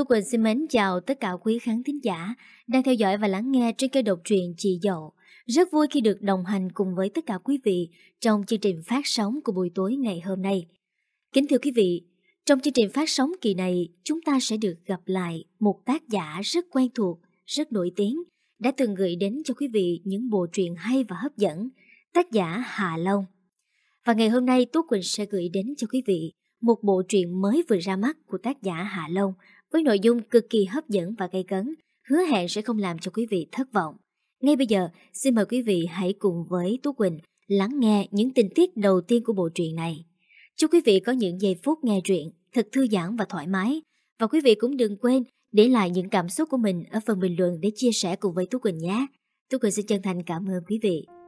Tú Quỳnh xin mến chào tất cả quý khán thính giả đang theo dõi và lắng nghe trên kênh độc truyện Chị Dậu. Rất vui khi được đồng hành cùng với tất cả quý vị trong chương trình phát sóng của buổi tối ngày hôm nay. Kính thưa quý vị, trong chương trình phát sóng kỳ này, chúng ta sẽ được gặp lại một tác giả rất quen thuộc, rất nổi tiếng, đã từng gửi đến cho quý vị những bộ truyện hay và hấp dẫn, tác giả Hà Long. Và ngày hôm nay Tú Quỳnh sẽ gửi đến cho quý vị một bộ truyện mới vừa ra mắt của tác giả Hạ Long với nội dung cực kỳ hấp dẫn và gây cấn, hứa hẹn sẽ không làm cho quý vị thất vọng. Ngay bây giờ, xin mời quý vị hãy cùng với Tú Quỳnh lắng nghe những tình tiết đầu tiên của bộ truyện này. Chúc quý vị có những giây phút nghe truyện thật thư giãn và thoải mái. Và quý vị cũng đừng quên để lại những cảm xúc của mình ở phần bình luận để chia sẻ cùng với Tú Quỳnh nhé. Tú Quỳnh xin chân thành cảm ơn quý vị.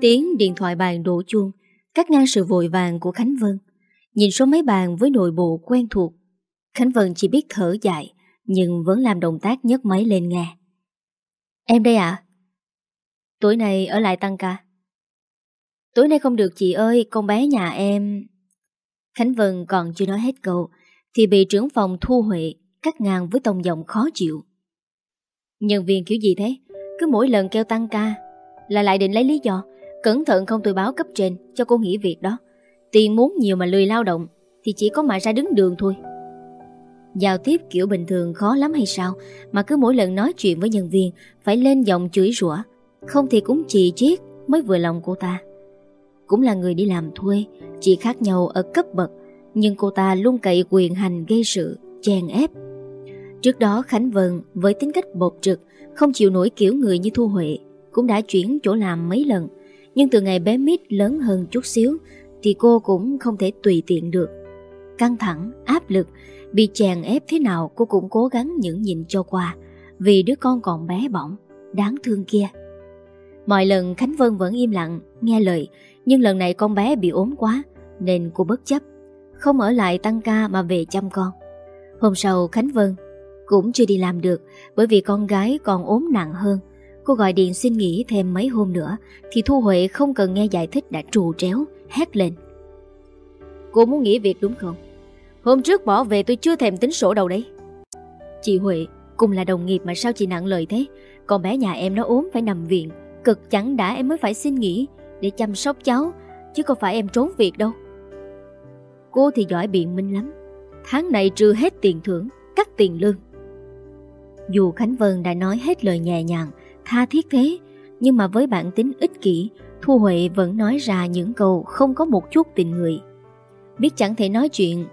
Tiếng điện thoại bàn đổ chuông, Cắt ngang sự vội vàng của Khánh Vân. Nhìn số máy bàn với nội bộ quen thuộc, Khánh Vân chỉ biết thở dài, Nhưng vẫn làm động tác nhấc máy lên nghe. Em đây ạ. À? Tối nay ở lại tăng ca. Tối nay không được chị ơi, Con bé nhà em. Khánh Vân còn chưa nói hết câu, Thì bị trưởng phòng Thu Huệ Cắt ngang với tông giọng khó chịu. Nhân viên kiểu gì thế? Cứ mỗi lần kêu tăng ca Là lại định lấy lý do Cẩn thận không tôi báo cấp trên, cho cô nghỉ việc đó. Tiền muốn nhiều mà lười lao động, Thì chỉ có mà ra đứng đường thôi. Giao tiếp kiểu bình thường khó lắm hay sao, Mà cứ mỗi lần nói chuyện với nhân viên, Phải lên giọng chửi rủa. Không thì cũng chỉ chiết mới vừa lòng cô ta. Cũng là người đi làm thuê, Chỉ khác nhau ở cấp bậc, Nhưng cô ta luôn cậy quyền hành gây sự, Chèn ép. Trước đó Khánh Vân, với tính cách bột trực, Không chịu nổi kiểu người như Thu Huệ, Cũng đã chuyển chỗ làm mấy lần nhưng từ ngày bé Mít lớn hơn chút xíu Thì cô cũng không thể tùy tiện được. Căng thẳng, áp lực Bị chèn ép thế nào cô cũng cố gắng nhẫn nhịn cho qua Vì đứa con còn bé bỏng Đáng thương kia. Mọi lần Khánh Vân vẫn im lặng Nghe lời Nhưng lần này con bé bị ốm quá Nên cô bất chấp Không ở lại tăng ca mà về chăm con. Hôm sau Khánh Vân Cũng chưa đi làm được Bởi vì con gái còn ốm nặng hơn Cô gọi điện xin nghỉ thêm mấy hôm nữa, Thì Thu Huệ không cần nghe giải thích đã trù tréo, Hét lên. Cô muốn nghỉ việc đúng không? Hôm trước bỏ về tôi chưa thèm tính sổ đâu đấy. Chị Huệ, Cùng là đồng nghiệp mà sao chị nặng lời thế? Con bé nhà em nó ốm phải nằm viện, Cực chẳng đã em mới phải xin nghỉ Để chăm sóc cháu, Chứ không phải em trốn việc đâu. Cô thì giỏi biện minh lắm, Tháng này trừ hết tiền thưởng, Cắt tiền lương. Dù Khánh Vân đã nói hết lời nhẹ nhàng tha thiết thế. Nhưng mà với bản tính ích kỷ, Thu Huệ vẫn nói ra những câu không có một chút tình người. Biết chẳng thể nói chuyện,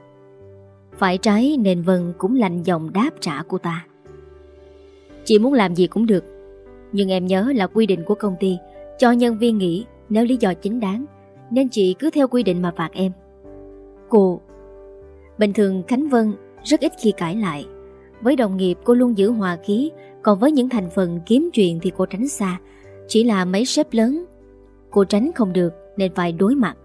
Phải trái nên Vân cũng lạnh giọng đáp trả cô ta. Chị muốn làm gì cũng được, Nhưng em nhớ là quy định của công ty, Cho nhân viên nghỉ nếu lý do chính đáng, Nên chị cứ theo quy định mà phạt em. Cô, Bình thường Khánh Vân rất ít khi cãi lại. Với đồng nghiệp cô luôn giữ hòa khí còn với những thành phần kiếm chuyện thì cô tránh xa. Chỉ là mấy sếp lớn. Cô tránh không được nên phải đối mặt.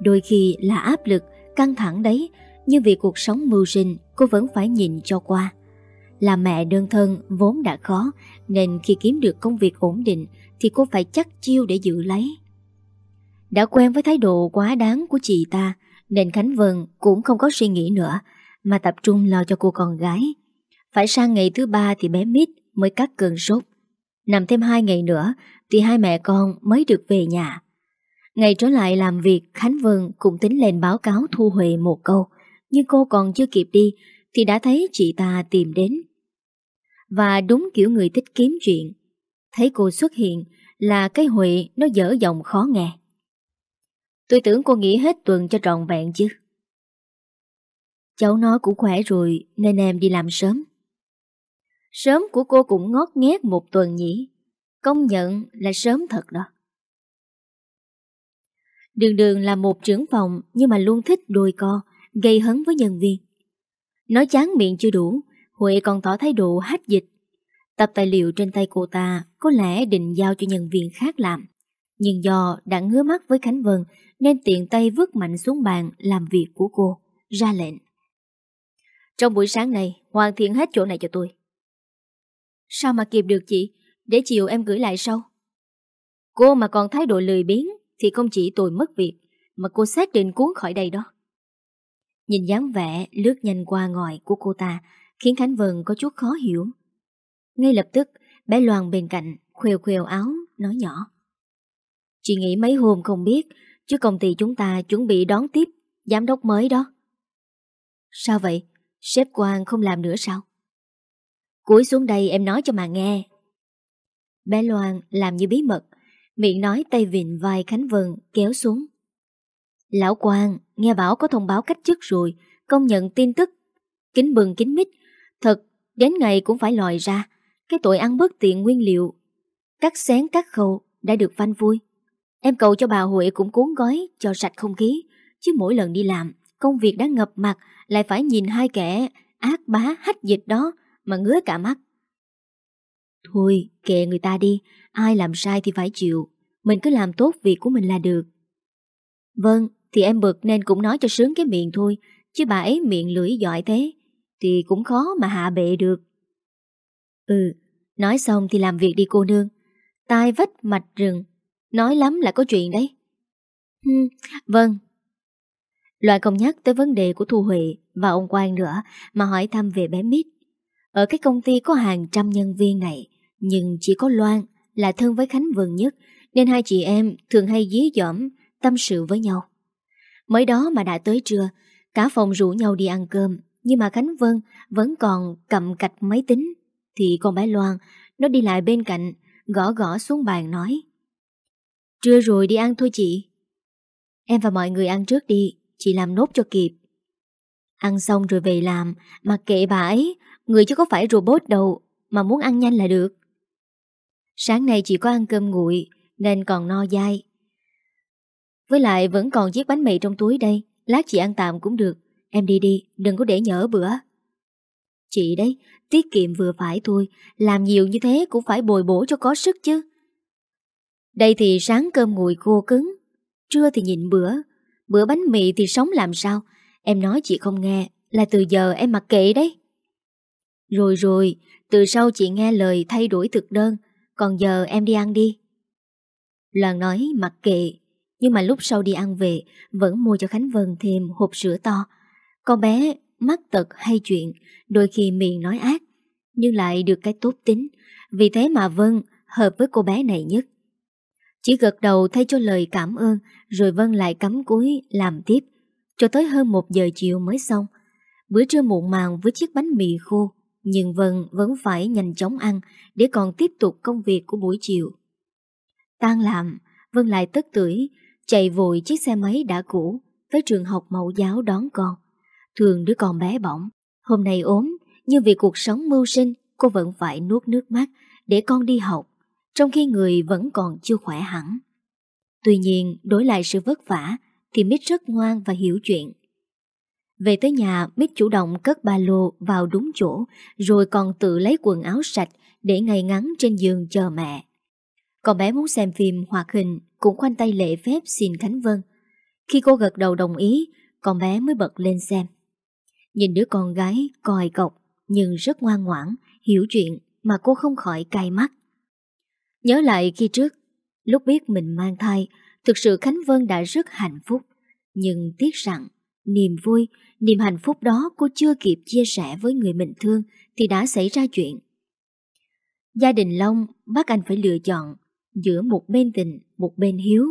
Đôi khi là áp lực, căng thẳng đấy. Nhưng vì cuộc sống mưu sinh Cô vẫn phải nhìn cho qua. Là mẹ đơn thân vốn đã khó Nên khi kiếm được công việc ổn định Thì cô phải chắc chiêu để giữ lấy. Đã quen với thái độ quá đáng của chị ta Nên Khánh Vân cũng không có suy nghĩ nữa Mà tập trung lo cho cô con gái. Phải sang ngày thứ ba thì bé Mít mới cắt cơn sốt. Nằm thêm hai ngày nữa thì hai mẹ con mới được về nhà. Ngày trở lại làm việc, Khánh Vân cũng tính lên báo cáo Thu Huệ một câu, nhưng cô còn chưa kịp đi thì đã thấy chị ta tìm đến. Và đúng kiểu người thích kiếm chuyện. Thấy cô xuất hiện là cái Huệ nó dở giọng khó nghe. Tôi tưởng cô nghỉ hết tuần cho trọn vẹn chứ. Cháu nó cũng khỏe rồi nên em đi làm sớm. Sớm của cô cũng ngót nghét một tuần nhỉ. Công nhận là sớm thật đó. Đường đường là một trưởng phòng Nhưng mà luôn thích đôi co, Gây hấn với nhân viên. Nói chán miệng chưa đủ, Huệ còn tỏ thái độ hát dịch. Tập tài liệu trên tay cô ta Có lẽ định giao cho nhân viên khác làm. Nhưng do đã ngứa mắt với Khánh Vân Nên tiện tay vứt mạnh xuống bàn Làm việc của cô, Ra lệnh. Trong buổi sáng này, Hoàn thiện hết chỗ này cho tôi. Sao mà kịp được chị? Để chiều em gửi lại sau. Cô mà còn thái độ lười biếng Thì không chỉ tôi mất việc, Mà cô xác định cuốn khỏi đây đó. Nhìn dáng vẻ lướt nhanh qua ngòi của cô ta Khiến Khánh Vân có chút khó hiểu. Ngay lập tức, Bé Loan bên cạnh Khuều khuều áo, nói nhỏ. Chị nghĩ mấy hôm không biết, Chứ công ty chúng ta chuẩn bị đón tiếp Giám đốc mới đó. Sao vậy? Sếp Quang không làm nữa sao? Cúi xuống đây em nói cho mà nghe. Bé Loan làm như bí mật, Miệng nói tay vịn vai Khánh Vân, kéo xuống. Lão Quang, nghe bảo có thông báo cách chức rồi, Công nhận tin tức. Kính bừng kính mít, Thật, đến ngày cũng phải lòi ra, Cái tội ăn bất tiện nguyên liệu. Cắt xén, cắt khâu, đã được phanh vui. Em cầu cho bà Huệ cũng cuốn gói, cho sạch không khí, Chứ mỗi lần đi làm, Công việc đã ngập mặt, Lại phải nhìn hai kẻ ác bá hách dịch đó mà ngứa cả mắt. Thôi kệ người ta đi Ai làm sai thì phải chịu Mình cứ làm tốt việc của mình là được. Vâng thì em bực nên cũng nói cho sướng cái miệng thôi Chứ bà ấy miệng lưỡi giỏi thế Thì cũng khó mà hạ bệ được. Ừ Nói xong thì làm việc đi cô nương. Tai vách mạch rừng Nói lắm là có chuyện đấy. Hừm, Vâng. Loại không nhắc tới vấn đề của Thu Huệ Và ông Quang nữa Mà hỏi thăm về bé Mít. Ở cái công ty có hàng trăm nhân viên này, Nhưng chỉ có Loan Là thân với Khánh Vân nhất, Nên hai chị em thường hay dí dỏm, Tâm sự với nhau. Mới đó mà đã tới trưa, Cả phòng rủ nhau đi ăn cơm, Nhưng mà Khánh Vân vẫn còn cầm cạch máy tính. Thì con bé Loan, Nó đi lại bên cạnh, Gõ gõ xuống bàn nói. Trưa rồi đi ăn thôi chị. Em và mọi người ăn trước đi, Chị làm nốt cho kịp. Ăn xong rồi về làm Mà kệ bà ấy Người chứ có phải robot đâu, Mà muốn ăn nhanh là được. Sáng nay chị có ăn cơm nguội, Nên còn no dai. Với lại vẫn còn chiếc bánh mì trong túi đây, Lát chị ăn tạm cũng được. Em đi đi, đừng có để nhỡ bữa. Chị đấy, Tiết kiệm vừa phải thôi, Làm nhiều như thế cũng phải bồi bổ cho có sức chứ. Đây thì sáng cơm nguội khô cứng, Trưa thì nhịn bữa. Bữa bánh mì thì sống làm sao? Em nói chị không nghe, Là từ giờ em mặc kệ đấy. Rồi rồi, Từ sau chị nghe lời thay đổi thực đơn, Còn giờ em đi ăn đi. Loan nói, mặc kệ, Nhưng mà lúc sau đi ăn về, Vẫn mua cho Khánh Vân thêm hộp sữa to. Con bé mắt tật hay chuyện, Đôi khi miệng nói ác, Nhưng lại được cái tốt tính, Vì thế mà Vân hợp với cô bé này nhất. Chỉ gật đầu thay cho lời cảm ơn, Rồi Vân lại cắm cúi làm tiếp. Cho tới hơn một giờ chiều mới xong, Bữa trưa muộn màng với chiếc bánh mì khô nhưng Vân vẫn phải nhanh chóng ăn Để còn tiếp tục công việc của buổi chiều Tan làm Vân lại tất tưởi Chạy vội chiếc xe máy đã cũ Tới trường học mẫu giáo đón con Thường đứa con bé bỏng Hôm nay ốm Nhưng vì cuộc sống mưu sinh Cô vẫn phải nuốt nước mắt Để con đi học trong khi người vẫn còn chưa khỏe hẳn. Tuy nhiên, đối lại sự vất vả, thì Mít rất ngoan và hiểu chuyện. Về tới nhà, Mít chủ động cất ba lô vào đúng chỗ, rồi còn tự lấy quần áo sạch để ngày ngắn trên giường chờ mẹ. Còn bé muốn xem phim hoạt hình, cũng khoanh tay lễ phép xin Khánh Vân. Khi cô gật đầu đồng ý, con bé mới bật lên xem. Nhìn đứa con gái còi cọc nhưng rất ngoan ngoãn, hiểu chuyện mà cô không khỏi cay mắt. Nhớ lại khi trước, lúc biết mình mang thai, thực sự Khánh Vân đã rất hạnh phúc. Nhưng tiếc rằng, niềm vui, niềm hạnh phúc đó cô chưa kịp chia sẻ với người mình thương thì đã xảy ra chuyện. Gia đình Long bắt anh phải lựa chọn giữa một bên tình, một bên hiếu.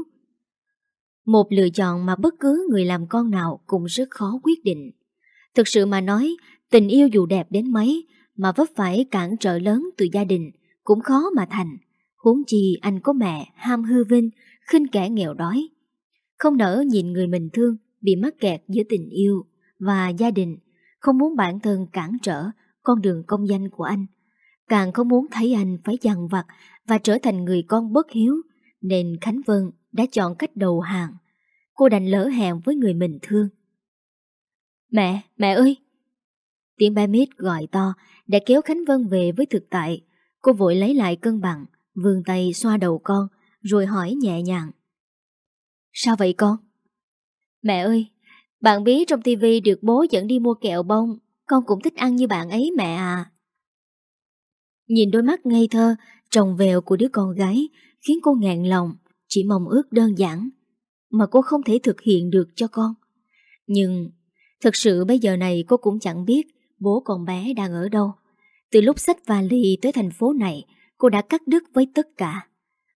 Một lựa chọn mà bất cứ người làm con nào cũng rất khó quyết định. Thực sự mà nói, tình yêu dù đẹp đến mấy mà vấp phải cản trở lớn từ gia đình cũng khó mà thành. Huống chi anh có mẹ ham hư vinh, khinh kẻ nghèo đói. Không nỡ nhìn người mình thương bị mắc kẹt giữa tình yêu và gia đình, không muốn bản thân cản trở con đường công danh của anh. Càng không muốn thấy anh phải dằn vặt và trở thành người con bất hiếu, nên Khánh Vân đã chọn cách đầu hàng. Cô đành lỡ hẹn với người mình thương. Mẹ, mẹ ơi! Tiếng ba mít gọi to đã kéo Khánh Vân về với thực tại. Cô vội lấy lại cân bằng, vươn tay xoa đầu con Rồi hỏi nhẹ nhàng Sao vậy con? Mẹ ơi Bạn biết trong tivi được bố dẫn đi mua kẹo bông Con cũng thích ăn như bạn ấy mẹ à. Nhìn đôi mắt ngây thơ, trồng vèo của đứa con gái khiến cô ngạn lòng, chỉ mong ước đơn giản, mà cô không thể thực hiện được cho con. Nhưng thực sự bây giờ này cô cũng chẳng biết bố con bé đang ở đâu. Từ lúc xách vali tới thành phố này, cô đã cắt đứt với tất cả.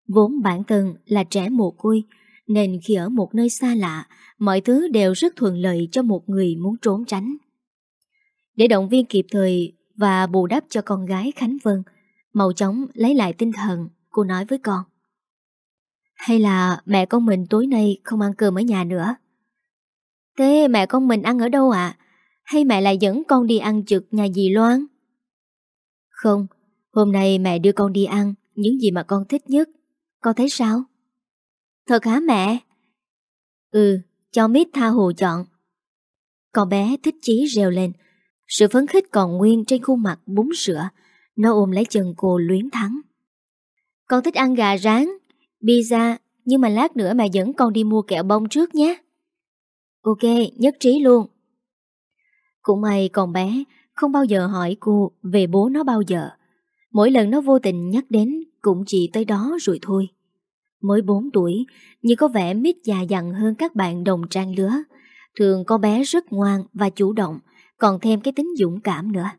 Vốn bản thân là trẻ mồ côi, nên khi ở một nơi xa lạ, mọi thứ đều rất thuận lợi cho một người muốn trốn tránh. Để động viên kịp thời và bù đắp cho con gái Khánh Vân, mau chóng lấy lại tinh thần, cô nói với con. Hay là mẹ con mình tối nay không ăn cơm ở nhà nữa? Thế mẹ con mình ăn ở đâu ạ? Hay mẹ lại dẫn con đi ăn trực nhà dì Loan? Không, hôm nay mẹ đưa con đi ăn những gì mà con thích nhất. Con thấy sao? Thật hả mẹ? Ừ, cho mít tha hồ chọn. Con bé thích chí reo lên. Sự phấn khích còn nguyên trên khuôn mặt bún sữa. Nó ôm lấy chân cô luyến thắng. Con thích ăn gà rán, pizza, nhưng mà lát nữa mẹ dẫn con đi mua kẹo bông trước nhé. Ok, nhất trí luôn. Cũng may con bé không bao giờ hỏi cô về bố nó bao giờ. Mỗi lần nó vô tình nhắc đến cũng chỉ tới đó rồi thôi. Mới 4 tuổi, nhưng có vẻ mít già dặn hơn các bạn đồng trang lứa. Thường con bé rất ngoan và chủ động, còn thêm cái tính dũng cảm nữa.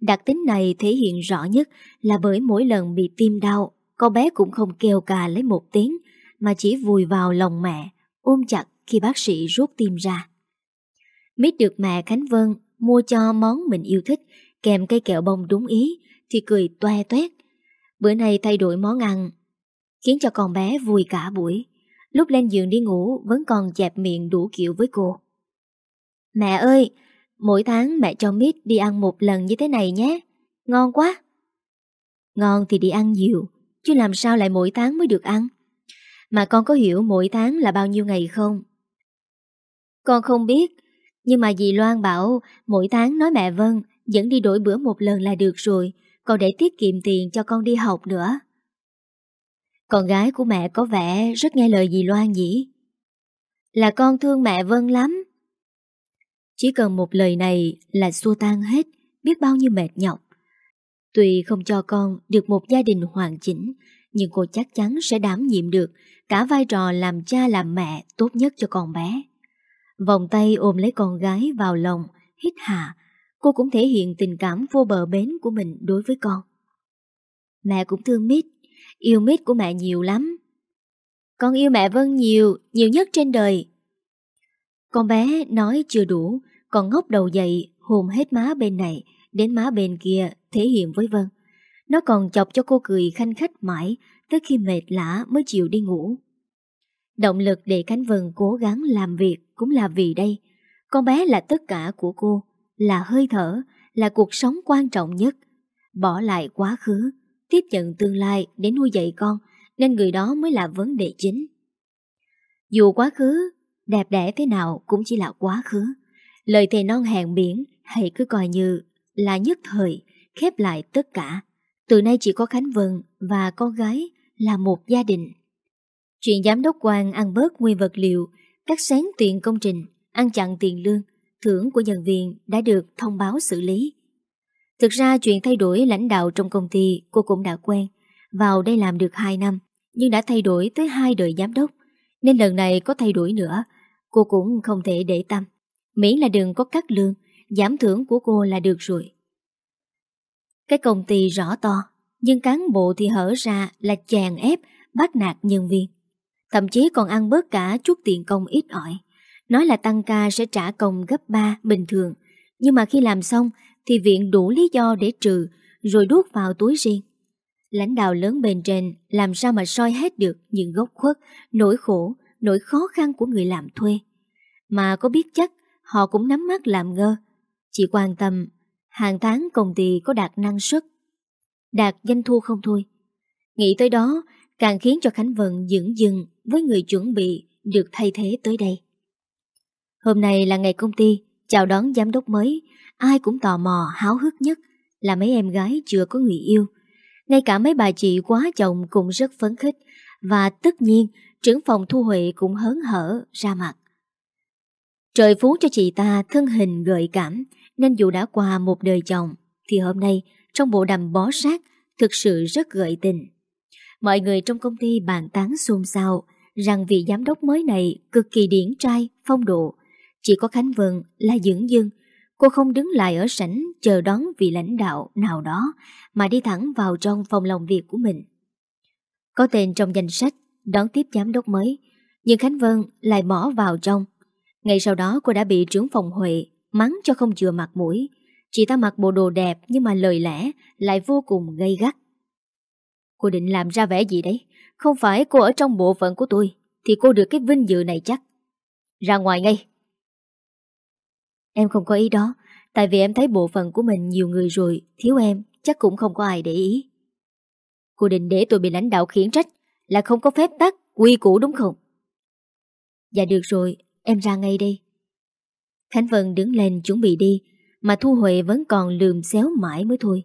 Đặc tính này thể hiện rõ nhất là bởi mỗi lần bị tim đau, con bé cũng không kêu cà lấy một tiếng, mà chỉ vùi vào lòng mẹ, ôm chặt khi bác sĩ rút tim ra. Mít được mẹ Khánh Vân mua cho món mình yêu thích, kèm cây kẹo bông đúng ý, thì cười toe toét. Bữa nay thay đổi món ăn, khiến cho con bé vui cả buổi. Lúc lên giường đi ngủ vẫn còn dẹp miệng đủ kiểu với cô. Mẹ ơi, mỗi tháng mẹ cho Mít đi ăn một lần như thế này nhé. Ngon quá. Ngon thì đi ăn nhiều, chứ làm sao lại mỗi tháng mới được ăn. Mà con có hiểu mỗi tháng là bao nhiêu ngày không? Con không biết, nhưng mà dì Loan bảo mỗi tháng nói mẹ Vân dẫn đi đổi bữa một lần là được rồi, còn để tiết kiệm tiền cho con đi học nữa. Con gái của mẹ có vẻ rất nghe lời dì Loan nhỉ? Là con thương mẹ Vân lắm. Chỉ cần một lời này là xua tan hết, biết bao nhiêu mệt nhọc. Tuy không cho con được một gia đình hoàn chỉnh, nhưng cô chắc chắn sẽ đảm nhiệm được cả vai trò làm cha làm mẹ tốt nhất cho con bé. Vòng tay ôm lấy con gái vào lòng, hít hà, cô cũng thể hiện tình cảm vô bờ bến của mình đối với con. Mẹ cũng thương Mít, yêu Mít của mẹ nhiều lắm. Con yêu mẹ Vân nhiều, nhiều nhất trên đời. Con bé nói chưa đủ, còn ngóc đầu dậy, hồn hết má bên này, đến má bên kia, thể hiện với Vân. Nó còn chọc cho cô cười khanh khách mãi, tới khi mệt lã mới chịu đi ngủ. Động lực để Khánh Vân cố gắng làm việc cũng là vì đây. Con bé là tất cả của cô, là hơi thở, là cuộc sống quan trọng nhất. Bỏ lại quá khứ, tiếp nhận tương lai để nuôi dạy con, nên người đó mới là vấn đề chính. Dù quá khứ, đẹp đẽ thế nào cũng chỉ là quá khứ. Lời thề non hẹn biển hãy cứ coi như là nhất thời, khép lại tất cả. Từ nay chỉ có Khánh Vân và con gái là một gia đình. Chuyện giám đốc quan ăn bớt nguyên vật liệu, cắt sáng tiền công trình, ăn chặn tiền lương, thưởng của nhân viên đã được thông báo xử lý. Thực ra chuyện thay đổi lãnh đạo trong công ty cô cũng đã quen. Vào đây làm được 2 năm, nhưng đã thay đổi tới hai đời giám đốc. Nên lần này có thay đổi nữa, cô cũng không thể để tâm. Miễn là đừng có cắt lương, giảm thưởng của cô là được rồi. Cái công ty rõ to, nhưng cán bộ thì hở ra là chèn ép, bắt nạt nhân viên. Thậm chí còn ăn bớt cả chút tiền công ít ỏi. Nói là tăng ca sẽ trả công gấp 3 bình thường, nhưng mà khi làm xong thì viện đủ lý do để trừ rồi đút vào túi riêng. Lãnh đạo lớn bên trên làm sao mà soi hết được những gốc khuất, nỗi khổ, nỗi khó khăn của người làm thuê. Mà có biết chắc họ cũng nắm mắt làm ngơ. Chỉ quan tâm hàng tháng công ty có đạt năng suất, đạt doanh thu không thôi. Nghĩ tới đó càng khiến cho Khánh Vân dững dừng với người chuẩn bị được thay thế tới đây. Hôm nay là ngày công ty chào đón giám đốc mới, ai cũng tò mò háo hức nhất là mấy em gái chưa có người yêu. Ngay cả mấy bà chị quá chồng cũng rất phấn khích và tất nhiên trưởng phòng Thu Huệ cũng hớn hở ra mặt. Trời phú cho chị ta thân hình gợi cảm, Nên dù đã qua một đời chồng Thì hôm nay trong bộ đầm bó sát Thực sự rất gợi tình Mọi người trong công ty bàn tán xôn xao Rằng vị giám đốc mới này Cực kỳ điển trai, phong độ Chỉ có Khánh Vân là dưỡng dưng Cô không đứng lại ở sảnh chờ đón vị lãnh đạo nào đó mà đi thẳng vào trong phòng làm việc của mình. Có tên trong danh sách đón tiếp giám đốc mới, nhưng Khánh Vân lại bỏ vào trong. Ngay sau đó cô đã bị trưởng phòng Huệ mắng cho không chừa mặt mũi. Chị ta mặc bộ đồ đẹp nhưng mà lời lẽ lại vô cùng gây gắt. Cô định làm ra vẻ gì đấy? Không phải cô ở trong bộ phận của tôi thì cô được cái vinh dự này chắc. Ra ngoài ngay. Em không có ý đó. Tại vì em thấy bộ phận của mình nhiều người rồi, Thiếu em, chắc cũng không có ai để ý. Cô định để tôi bị lãnh đạo khiển trách Là không có phép tắc, Quy củ đúng không? Dạ được rồi, em ra ngay đây. Khánh Vân đứng lên chuẩn bị đi, Mà Thu Huệ vẫn còn lườm xéo mãi mới thôi.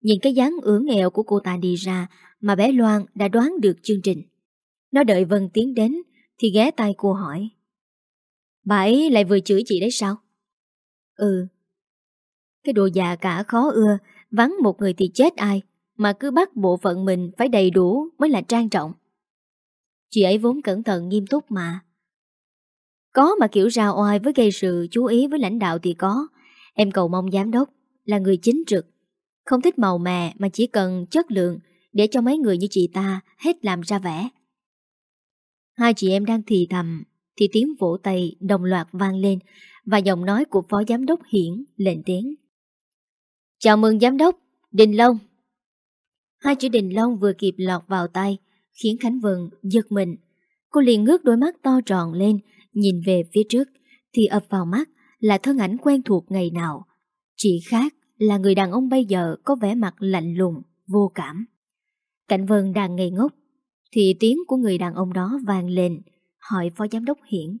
Nhìn cái dáng ưỡn nghèo của cô ta đi ra, Mà bé Loan đã đoán được chương trình. Nó đợi Vân tiến đến Thì ghé tay cô hỏi. Bà ấy lại vừa chửi chị đấy sao? Ừ. Cái đồ già cả khó ưa, vắng một người thì chết ai, mà cứ bắt bộ phận mình phải đầy đủ mới là trang trọng. Chị ấy vốn cẩn thận nghiêm túc mà. Có mà kiểu ra oai với gây sự chú ý với lãnh đạo thì có. Em cầu mong giám đốc là người chính trực. Không thích màu mè mà chỉ cần chất lượng để cho mấy người như chị ta hết làm ra vẻ. Hai chị em đang thì thầm thì tiếng vỗ tay đồng loạt vang lên và giọng nói của phó giám đốc Hiển lên tiếng. Chào mừng giám đốc, Đình Long. Hai chữ Đình Long vừa kịp lọt vào tay, khiến Khánh Vân giật mình. Cô liền ngước đôi mắt to tròn lên, nhìn về phía trước, thì ập vào mắt là thân ảnh quen thuộc ngày nào. Chỉ khác là người đàn ông bây giờ có vẻ mặt lạnh lùng, vô cảm. Cảnh Vân đang ngây ngốc, thì tiếng của người đàn ông đó vang lên, hỏi phó giám đốc Hiển.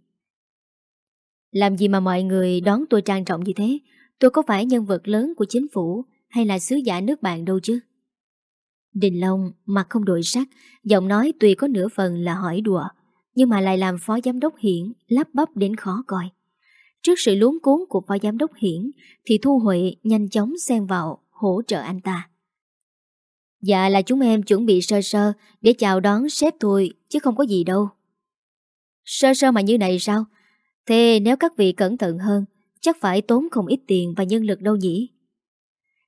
Làm gì mà mọi người đón tôi trang trọng như thế? Tôi có phải nhân vật lớn của chính phủ Hay là sứ giả nước bạn đâu chứ? Đình Long mặt không đổi sắc, Giọng nói tuy có nửa phần là hỏi đùa, Nhưng mà lại làm phó giám đốc Hiển Lắp bắp đến khó coi. Trước sự luống cuốn của phó giám đốc Hiển Thì Thu Huệ nhanh chóng xen vào Hỗ trợ anh ta. Dạ là chúng em chuẩn bị sơ sơ Để chào đón sếp tôi Chứ không có gì đâu. Sơ sơ mà như này sao? Thế nếu các vị cẩn thận hơn, chắc phải tốn không ít tiền và nhân lực đâu nhỉ?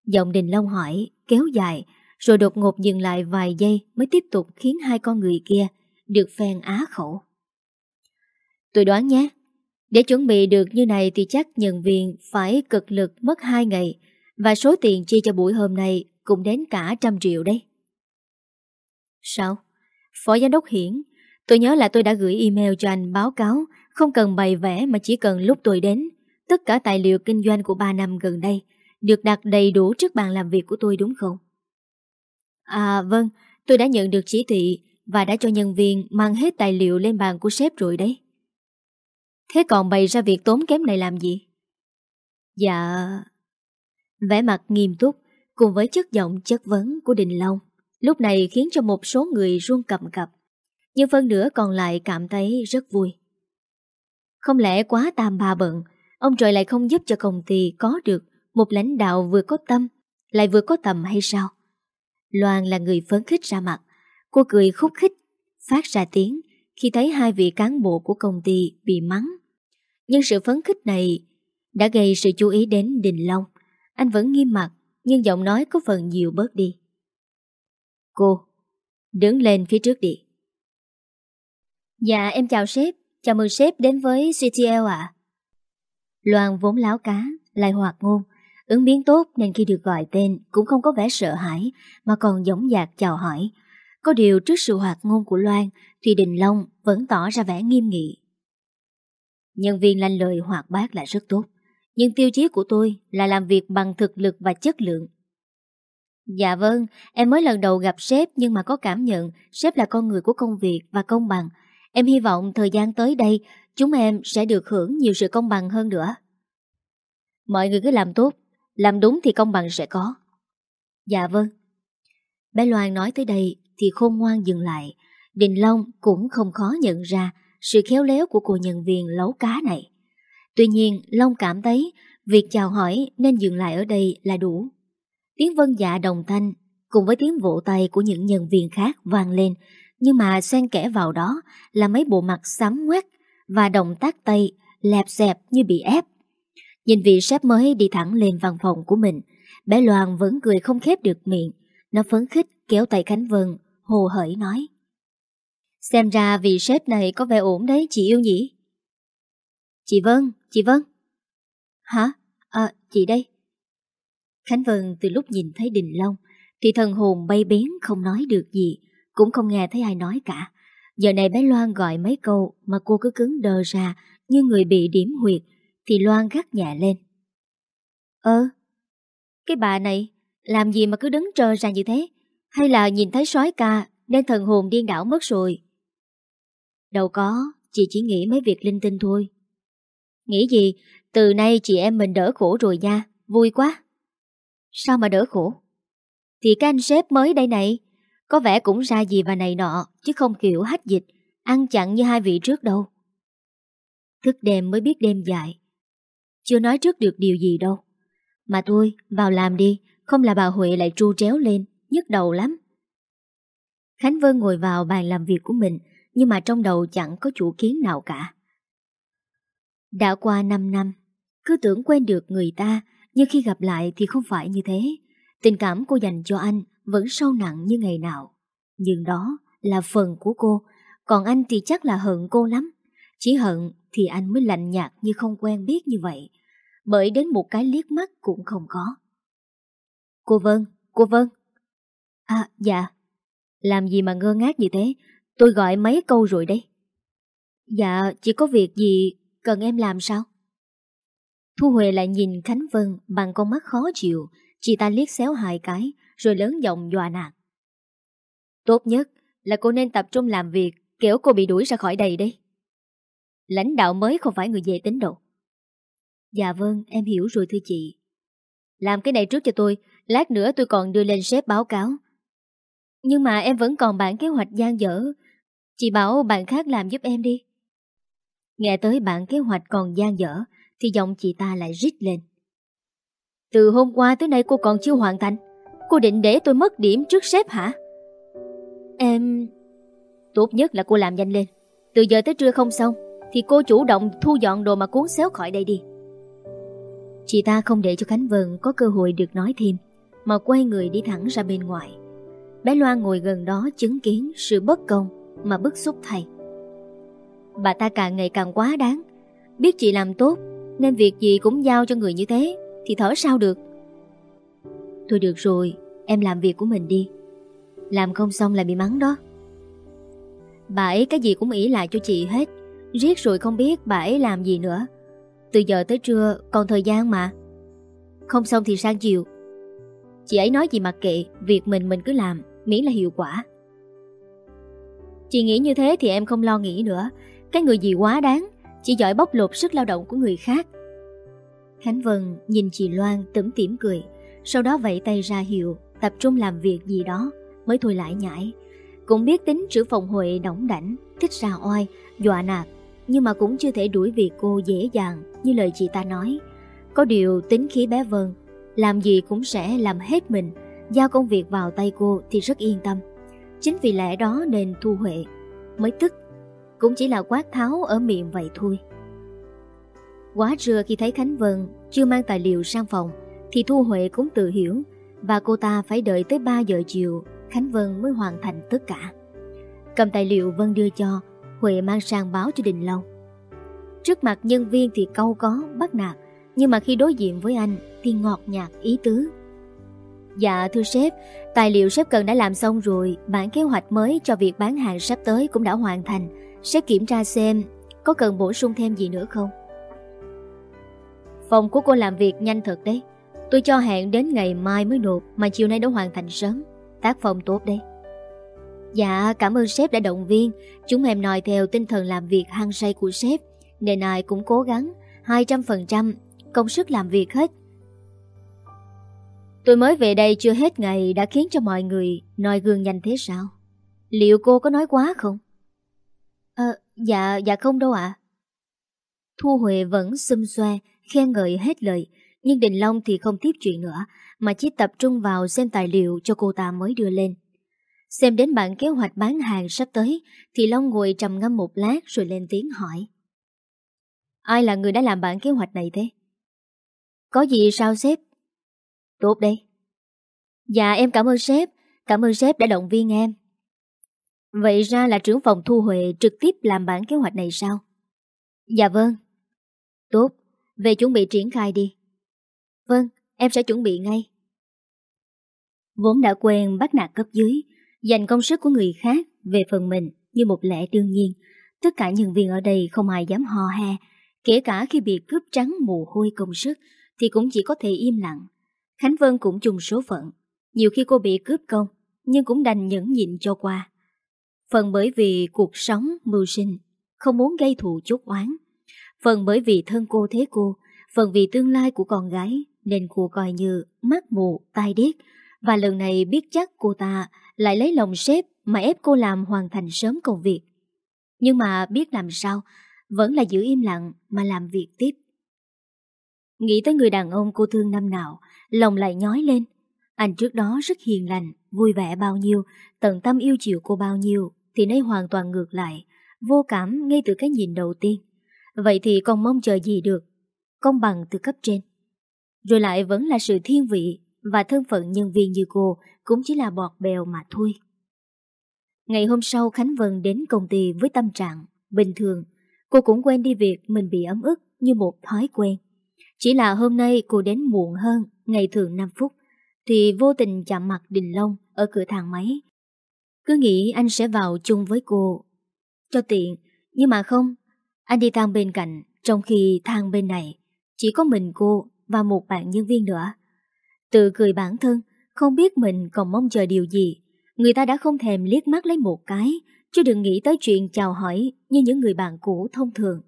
Giọng Đình Long hỏi, kéo dài, rồi đột ngột dừng lại vài giây mới tiếp tục khiến hai con người kia được phen á khẩu. Tôi đoán nhé, để chuẩn bị được như này thì chắc nhân viên phải cực lực mất 2 ngày và số tiền chi cho buổi hôm nay cũng đến cả trăm triệu đấy. Sao? Phó Giám đốc Hiển, tôi nhớ là tôi đã gửi email cho anh báo cáo, không cần bày vẽ mà chỉ cần lúc tôi đến Tất cả tài liệu kinh doanh của 3 năm gần đây Được đặt đầy đủ trước bàn làm việc của tôi, đúng không? À vâng Tôi đã nhận được chỉ thị Và đã cho nhân viên mang hết tài liệu lên bàn của sếp rồi đấy Thế còn bày ra việc tốn kém này làm gì? Dạ... Vẻ mặt nghiêm túc cùng với chất giọng chất vấn của Đình Long, lúc này khiến cho một số người run cầm cập. Nhưng phân nửa còn lại cảm thấy rất vui. Không lẽ quá tam ba bận, ông trời lại không giúp cho công ty có được một lãnh đạo vừa có tâm, lại vừa có tầm hay sao? Loan là người phấn khích ra mặt, cô cười khúc khích, phát ra tiếng khi thấy hai vị cán bộ của công ty bị mắng. Nhưng sự phấn khích này đã gây sự chú ý đến Đình Long. Anh vẫn nghiêm mặt, nhưng giọng nói có phần nhiều bớt đi. Cô, đứng lên phía trước đi. Dạ em chào sếp Chào mừng sếp đến với CTL ạ. Loan vốn láo cá, lại hoạt ngôn, ứng biến tốt nên khi được gọi tên cũng không có vẻ sợ hãi mà còn giống dạc chào hỏi. Có điều trước sự hoạt ngôn của Loan thì Đình Long vẫn tỏ ra vẻ nghiêm nghị. Nhân viên lanh lời hoạt bát là rất tốt, nhưng tiêu chí của tôi là làm việc bằng thực lực và chất lượng. Dạ vâng, em mới lần đầu gặp sếp nhưng mà có cảm nhận sếp là con người của công việc và công bằng, Em hy vọng thời gian tới đây chúng em sẽ được hưởng nhiều sự công bằng hơn nữa. Mọi người cứ làm tốt, làm đúng thì công bằng sẽ có. Dạ vâng. Bé Loan nói tới đây thì khôn ngoan dừng lại. Đình Long cũng không khó nhận ra sự khéo léo của cô nhân viên lấu cá này. Tuy nhiên, Long cảm thấy việc chào hỏi nên dừng lại ở đây là đủ. Tiếng vân dạ đồng thanh cùng với tiếng vỗ tay của những nhân viên khác vang lên, nhưng mà xen kẽ vào đó là mấy bộ mặt xám ngoét và động tác tay lẹp xẹp như bị ép. Nhìn vị sếp mới đi thẳng lên văn phòng của mình, bé Loan vẫn cười không khép được miệng. Nó phấn khích kéo tay Khánh Vân, hồ hởi nói. Xem ra vị sếp này có vẻ ổn đấy chị yêu nhỉ? Chị Vân, chị Vân. Hả? À, chị đây. Khánh Vân từ lúc nhìn thấy Đình Long thì thần hồn bay biến không nói được gì, cũng không nghe thấy ai nói cả. Giờ này bé Loan gọi mấy câu mà cô cứ cứng đờ ra như người bị điểm huyệt thì Loan gắt nhẹ lên. Ơ, cái bà này làm gì mà cứ đứng trơ ra như thế? Hay là nhìn thấy sói ca nên thần hồn điên đảo mất rồi? Đâu có, chị chỉ nghĩ mấy việc linh tinh thôi. Nghĩ gì, từ nay chị em mình đỡ khổ rồi nha, vui quá. Sao mà đỡ khổ? Thì cái anh sếp mới đây này, có vẻ cũng ra gì và này nọ, chứ không kiểu hách dịch, ăn chặn như hai vị trước đâu. Thức đêm mới biết đêm dài. Chưa nói trước được điều gì đâu. Mà thôi, vào làm đi, không là bà Huệ lại tru tréo lên, nhức đầu lắm. Khánh Vân ngồi vào bàn làm việc của mình, nhưng mà trong đầu chẳng có chủ kiến nào cả. Đã qua 5 năm, cứ tưởng quen được người ta, nhưng khi gặp lại thì không phải như thế. Tình cảm cô dành cho anh vẫn sâu nặng như ngày nào. Nhưng đó là phần của cô, còn anh thì chắc là hận cô lắm. Chỉ hận thì anh mới lạnh nhạt như không quen biết như vậy, bởi đến một cái liếc mắt cũng không có. Cô Vân, cô Vân. À, dạ. Làm gì mà ngơ ngác như thế? Tôi gọi mấy câu rồi đấy. Dạ, chỉ có việc gì cần em làm sao? Thu Huệ lại nhìn Khánh Vân bằng con mắt khó chịu, chị ta liếc xéo hai cái, rồi lớn giọng dọa nạt. Tốt nhất là cô nên tập trung làm việc, kiểu cô bị đuổi ra khỏi đây đi. Lãnh đạo mới không phải người dễ tính đâu. Dạ vâng, em hiểu rồi thưa chị. Làm cái này trước cho tôi, lát nữa tôi còn đưa lên sếp báo cáo. Nhưng mà em vẫn còn bản kế hoạch gian dở. Chị bảo bạn khác làm giúp em đi. Nghe tới bản kế hoạch còn gian dở, thì giọng chị ta lại rít lên. Từ hôm qua tới nay cô còn chưa hoàn thành. Cô định để tôi mất điểm trước sếp hả? Em... Tốt nhất là cô làm nhanh lên. Từ giờ tới trưa không xong, thì cô chủ động thu dọn đồ mà cuốn xéo khỏi đây đi. Chị ta không để cho Khánh Vân có cơ hội được nói thêm, mà quay người đi thẳng ra bên ngoài. Bé Loan ngồi gần đó chứng kiến sự bất công mà bức xúc thay. Bà ta càng ngày càng quá đáng, biết chị làm tốt nên việc gì cũng giao cho người như thế thì thở sao được. Thôi được rồi, em làm việc của mình đi. Làm không xong là bị mắng đó. Bà ấy cái gì cũng ý lại cho chị hết, riết rồi không biết bà ấy làm gì nữa. Từ giờ tới trưa còn thời gian mà. Không xong thì sang chiều. Chị ấy nói gì mặc kệ Việc mình mình cứ làm Miễn là hiệu quả. Chị nghĩ như thế thì em không lo nghĩ nữa. Cái người gì quá đáng Chỉ giỏi bóc lột sức lao động của người khác. Khánh Vân nhìn chị Loan tẩm tỉm cười Sau đó vẫy tay ra hiệu. Tập trung làm việc gì đó Mới thôi lại nhảy Cũng biết tính trưởng phòng Huệ đỏng đảnh Thích ra oai, dọa nạt Nhưng mà cũng chưa thể đuổi việc cô dễ dàng như lời chị ta nói. Có điều tính khí bé Vân, làm gì cũng sẽ làm hết mình, giao công việc vào tay cô thì rất yên tâm. Chính vì lẽ đó nên Thu Huệ mới tức, cũng chỉ là quát tháo ở miệng vậy thôi. Quá trưa khi thấy Khánh Vân chưa mang tài liệu sang phòng, thì Thu Huệ cũng tự hiểu và cô ta phải đợi tới 3 giờ chiều Khánh Vân mới hoàn thành tất cả. Cầm tài liệu Vân đưa cho, Huệ mang sang báo cho Đình Long. Trước mặt nhân viên thì câu có, bắt nạt Nhưng mà khi đối diện với anh Thì ngọt nhạt ý tứ Dạ thưa sếp Tài liệu sếp cần đã làm xong rồi Bản kế hoạch mới cho việc bán hàng sắp tới Cũng đã hoàn thành Sếp kiểm tra xem Có cần bổ sung thêm gì nữa không Phòng của cô làm việc nhanh thật đấy Tôi cho hẹn đến ngày mai mới nộp Mà chiều nay đã hoàn thành sớm Tác phong tốt đấy Dạ cảm ơn sếp đã động viên Chúng em nói theo tinh thần làm việc hăng say của sếp nên ai cũng cố gắng 200% công sức làm việc hết. Tôi mới về đây chưa hết ngày đã khiến cho mọi người noi gương nhanh thế sao? Liệu cô có nói quá không? Ờ, dạ, dạ không đâu ạ. Thu Huệ vẫn xâm xoe, khen ngợi hết lời, nhưng Đình Long thì không tiếp chuyện nữa, mà chỉ tập trung vào xem tài liệu cho cô ta mới đưa lên. Xem đến bản kế hoạch bán hàng sắp tới, thì Long ngồi trầm ngâm một lát rồi lên tiếng hỏi. Ai là người đã làm bản kế hoạch này thế? Có gì sao sếp? Tốt đây. Dạ em cảm ơn sếp, cảm ơn sếp đã động viên em. Vậy ra là trưởng phòng Thu Huệ trực tiếp làm bản kế hoạch này sao? Dạ vâng. Tốt, về chuẩn bị triển khai đi. Vâng, em sẽ chuẩn bị ngay. Vốn đã quen bắt nạt cấp dưới, dành công sức của người khác về phần mình như một lẽ đương nhiên. Tất cả nhân viên ở đây không ai dám hò he, kể cả khi bị cướp trắng mồ hôi công sức thì cũng chỉ có thể im lặng. Khánh Vân cũng chung số phận. Nhiều khi cô bị cướp công, nhưng cũng đành nhẫn nhịn cho qua. Phần bởi vì cuộc sống, mưu sinh, không muốn gây thù chốt oán. Phần bởi vì thân cô thế cô, phần vì tương lai của con gái, nên cô coi như mắt mù, tai điếc. Và lần này biết chắc cô ta lại lấy lòng sếp mà ép cô làm hoàn thành sớm công việc. Nhưng mà biết làm sao, vẫn là giữ im lặng mà làm việc tiếp. Nghĩ tới người đàn ông cô thương năm nào, lòng lại nhói lên. Anh trước đó rất hiền lành, vui vẻ bao nhiêu, tận tâm yêu chiều cô bao nhiêu, thì nay hoàn toàn ngược lại, vô cảm ngay từ cái nhìn đầu tiên. Vậy thì còn mong chờ gì được? Công bằng từ cấp trên. Rồi lại vẫn là sự thiên vị và thân phận nhân viên như cô cũng chỉ là bọt bèo mà thôi. Ngày hôm sau Khánh Vân đến công ty với tâm trạng bình thường. Cô cũng quen đi việc mình bị ấm ức như một thói quen. Chỉ là hôm nay cô đến muộn hơn ngày thường 5 phút thì vô tình chạm mặt Đình Long ở cửa thang máy. Cứ nghĩ anh sẽ vào chung với cô cho tiện, nhưng mà không. Anh đi thang bên cạnh trong khi thang bên này chỉ có mình cô và một bạn nhân viên nữa. Tự cười bản thân, không biết mình còn mong chờ điều gì. Người ta đã không thèm liếc mắt lấy một cái, chứ đừng nghĩ tới chuyện chào hỏi như những người bạn cũ thông thường.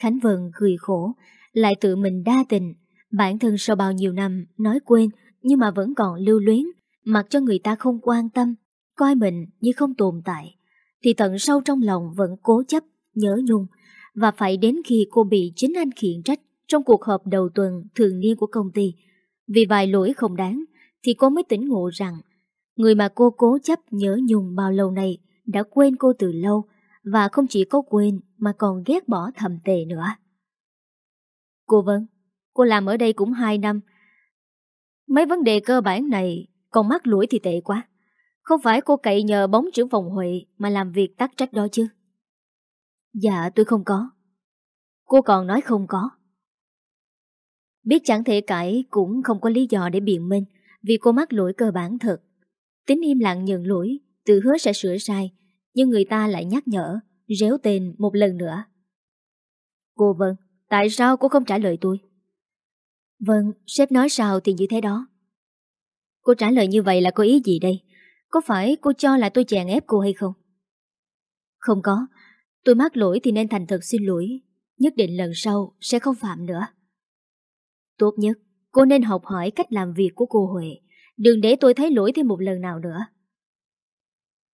Khánh Vân cười khổ, lại tự mình đa tình. Bản thân sau bao nhiêu năm nói quên nhưng mà vẫn còn lưu luyến, mặc cho người ta không quan tâm, coi mình như không tồn tại. Thì tận sâu trong lòng vẫn cố chấp, nhớ nhung, và phải đến khi cô bị chính anh khiển trách trong cuộc họp đầu tuần thường niên của công ty. Vì vài lỗi không đáng, thì cô mới tỉnh ngộ rằng người mà cô cố chấp nhớ nhung bao lâu nay đã quên cô từ lâu và không chỉ có quên mà còn ghét bỏ thầm tệ nữa. Cô Vân, cô làm ở đây cũng 2 năm. Mấy vấn đề cơ bản này còn mắc lũi thì tệ quá. Không phải cô cậy nhờ bóng trưởng phòng Huệ mà làm việc tắc trách đó chứ. Dạ tôi không có. Cô còn nói không có. Biết chẳng thể cãi cũng không có lý do để biện minh vì cô mắc lỗi cơ bản thật. Tính im lặng nhận lỗi, tự hứa sẽ sửa sai, nhưng người ta lại nhắc nhở, réo tên một lần nữa. Cô Vân, tại sao cô không trả lời tôi? Vâng, sếp nói sao thì như thế đó. Cô trả lời như vậy là có ý gì đây? Có phải cô cho là tôi chèn ép cô hay không? Không có, tôi mắc lỗi thì nên thành thật xin lỗi, nhất định lần sau sẽ không phạm nữa. Tốt nhất, cô nên học hỏi cách làm việc của cô Huệ. Đừng để tôi thấy lỗi thêm một lần nào nữa.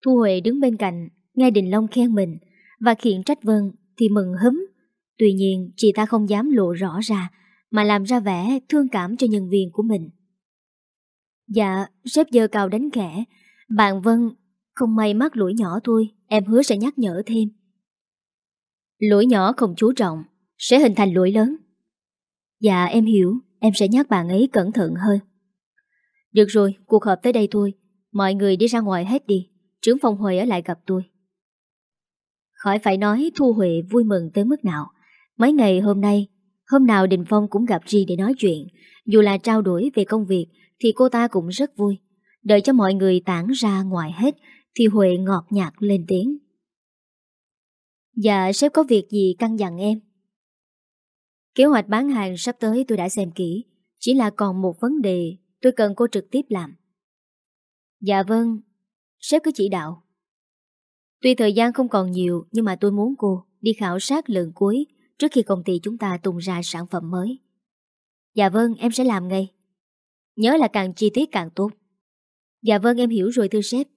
Thu Huệ đứng bên cạnh, nghe Đình Long khen mình và khiển trách Vân thì mừng hấm. Tuy nhiên, chị ta không dám lộ rõ ra mà làm ra vẻ thương cảm cho nhân viên của mình. Dạ, sếp dơ cao đánh khẽ. Bạn Vân không may mắc lỗi nhỏ thôi, em hứa sẽ nhắc nhở thêm. Lỗi nhỏ không chú trọng, sẽ hình thành lỗi lớn. Dạ em hiểu, em sẽ nhắc bạn ấy cẩn thận hơn. Được rồi, cuộc họp tới đây thôi. Mọi người đi ra ngoài hết đi. Trưởng phòng Huệ ở lại gặp tôi. Khỏi phải nói Thu Huệ vui mừng tới mức nào. Mấy ngày hôm nay, hôm nào Đình Phong cũng gặp Ri để nói chuyện. Dù là trao đổi về công việc thì cô ta cũng rất vui. Đợi cho mọi người tản ra ngoài hết thì Huệ ngọt nhạt lên tiếng. Dạ sếp có việc gì căn dặn em? Kế hoạch bán hàng sắp tới tôi đã xem kỹ, Chỉ là còn một vấn đề Tôi cần cô trực tiếp làm. Dạ vâng Sếp cứ chỉ đạo. Tuy thời gian không còn nhiều, Nhưng mà tôi muốn cô đi khảo sát lần cuối Trước khi công ty chúng ta tung ra sản phẩm mới. Dạ vâng em sẽ làm ngay. Nhớ là càng chi tiết càng tốt. Dạ vâng em hiểu rồi thưa sếp.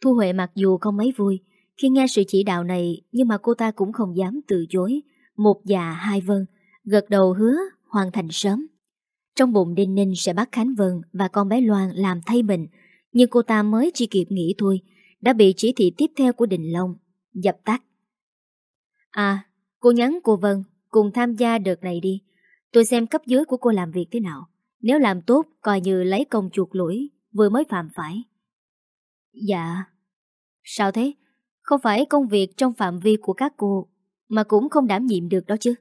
Thu Huệ mặc dù không mấy vui Khi nghe sự chỉ đạo này, Nhưng mà cô ta cũng không dám từ chối một già hai vân gật đầu hứa hoàn thành sớm. Trong bụng Đinh Ninh sẽ bắt Khánh Vân và con bé Loan làm thay mình, nhưng cô ta mới chỉ kịp nghĩ thôi, đã bị chỉ thị tiếp theo của Đình Long, dập tắt. À, cô nhắn cô Vân cùng tham gia đợt này đi. Tôi xem cấp dưới của cô làm việc thế nào. Nếu làm tốt, coi như lấy công chuột lũi, vừa mới phạm phải. Dạ. Sao thế? Không phải công việc trong phạm vi của các cô, mà cũng không đảm nhiệm được đó chứ.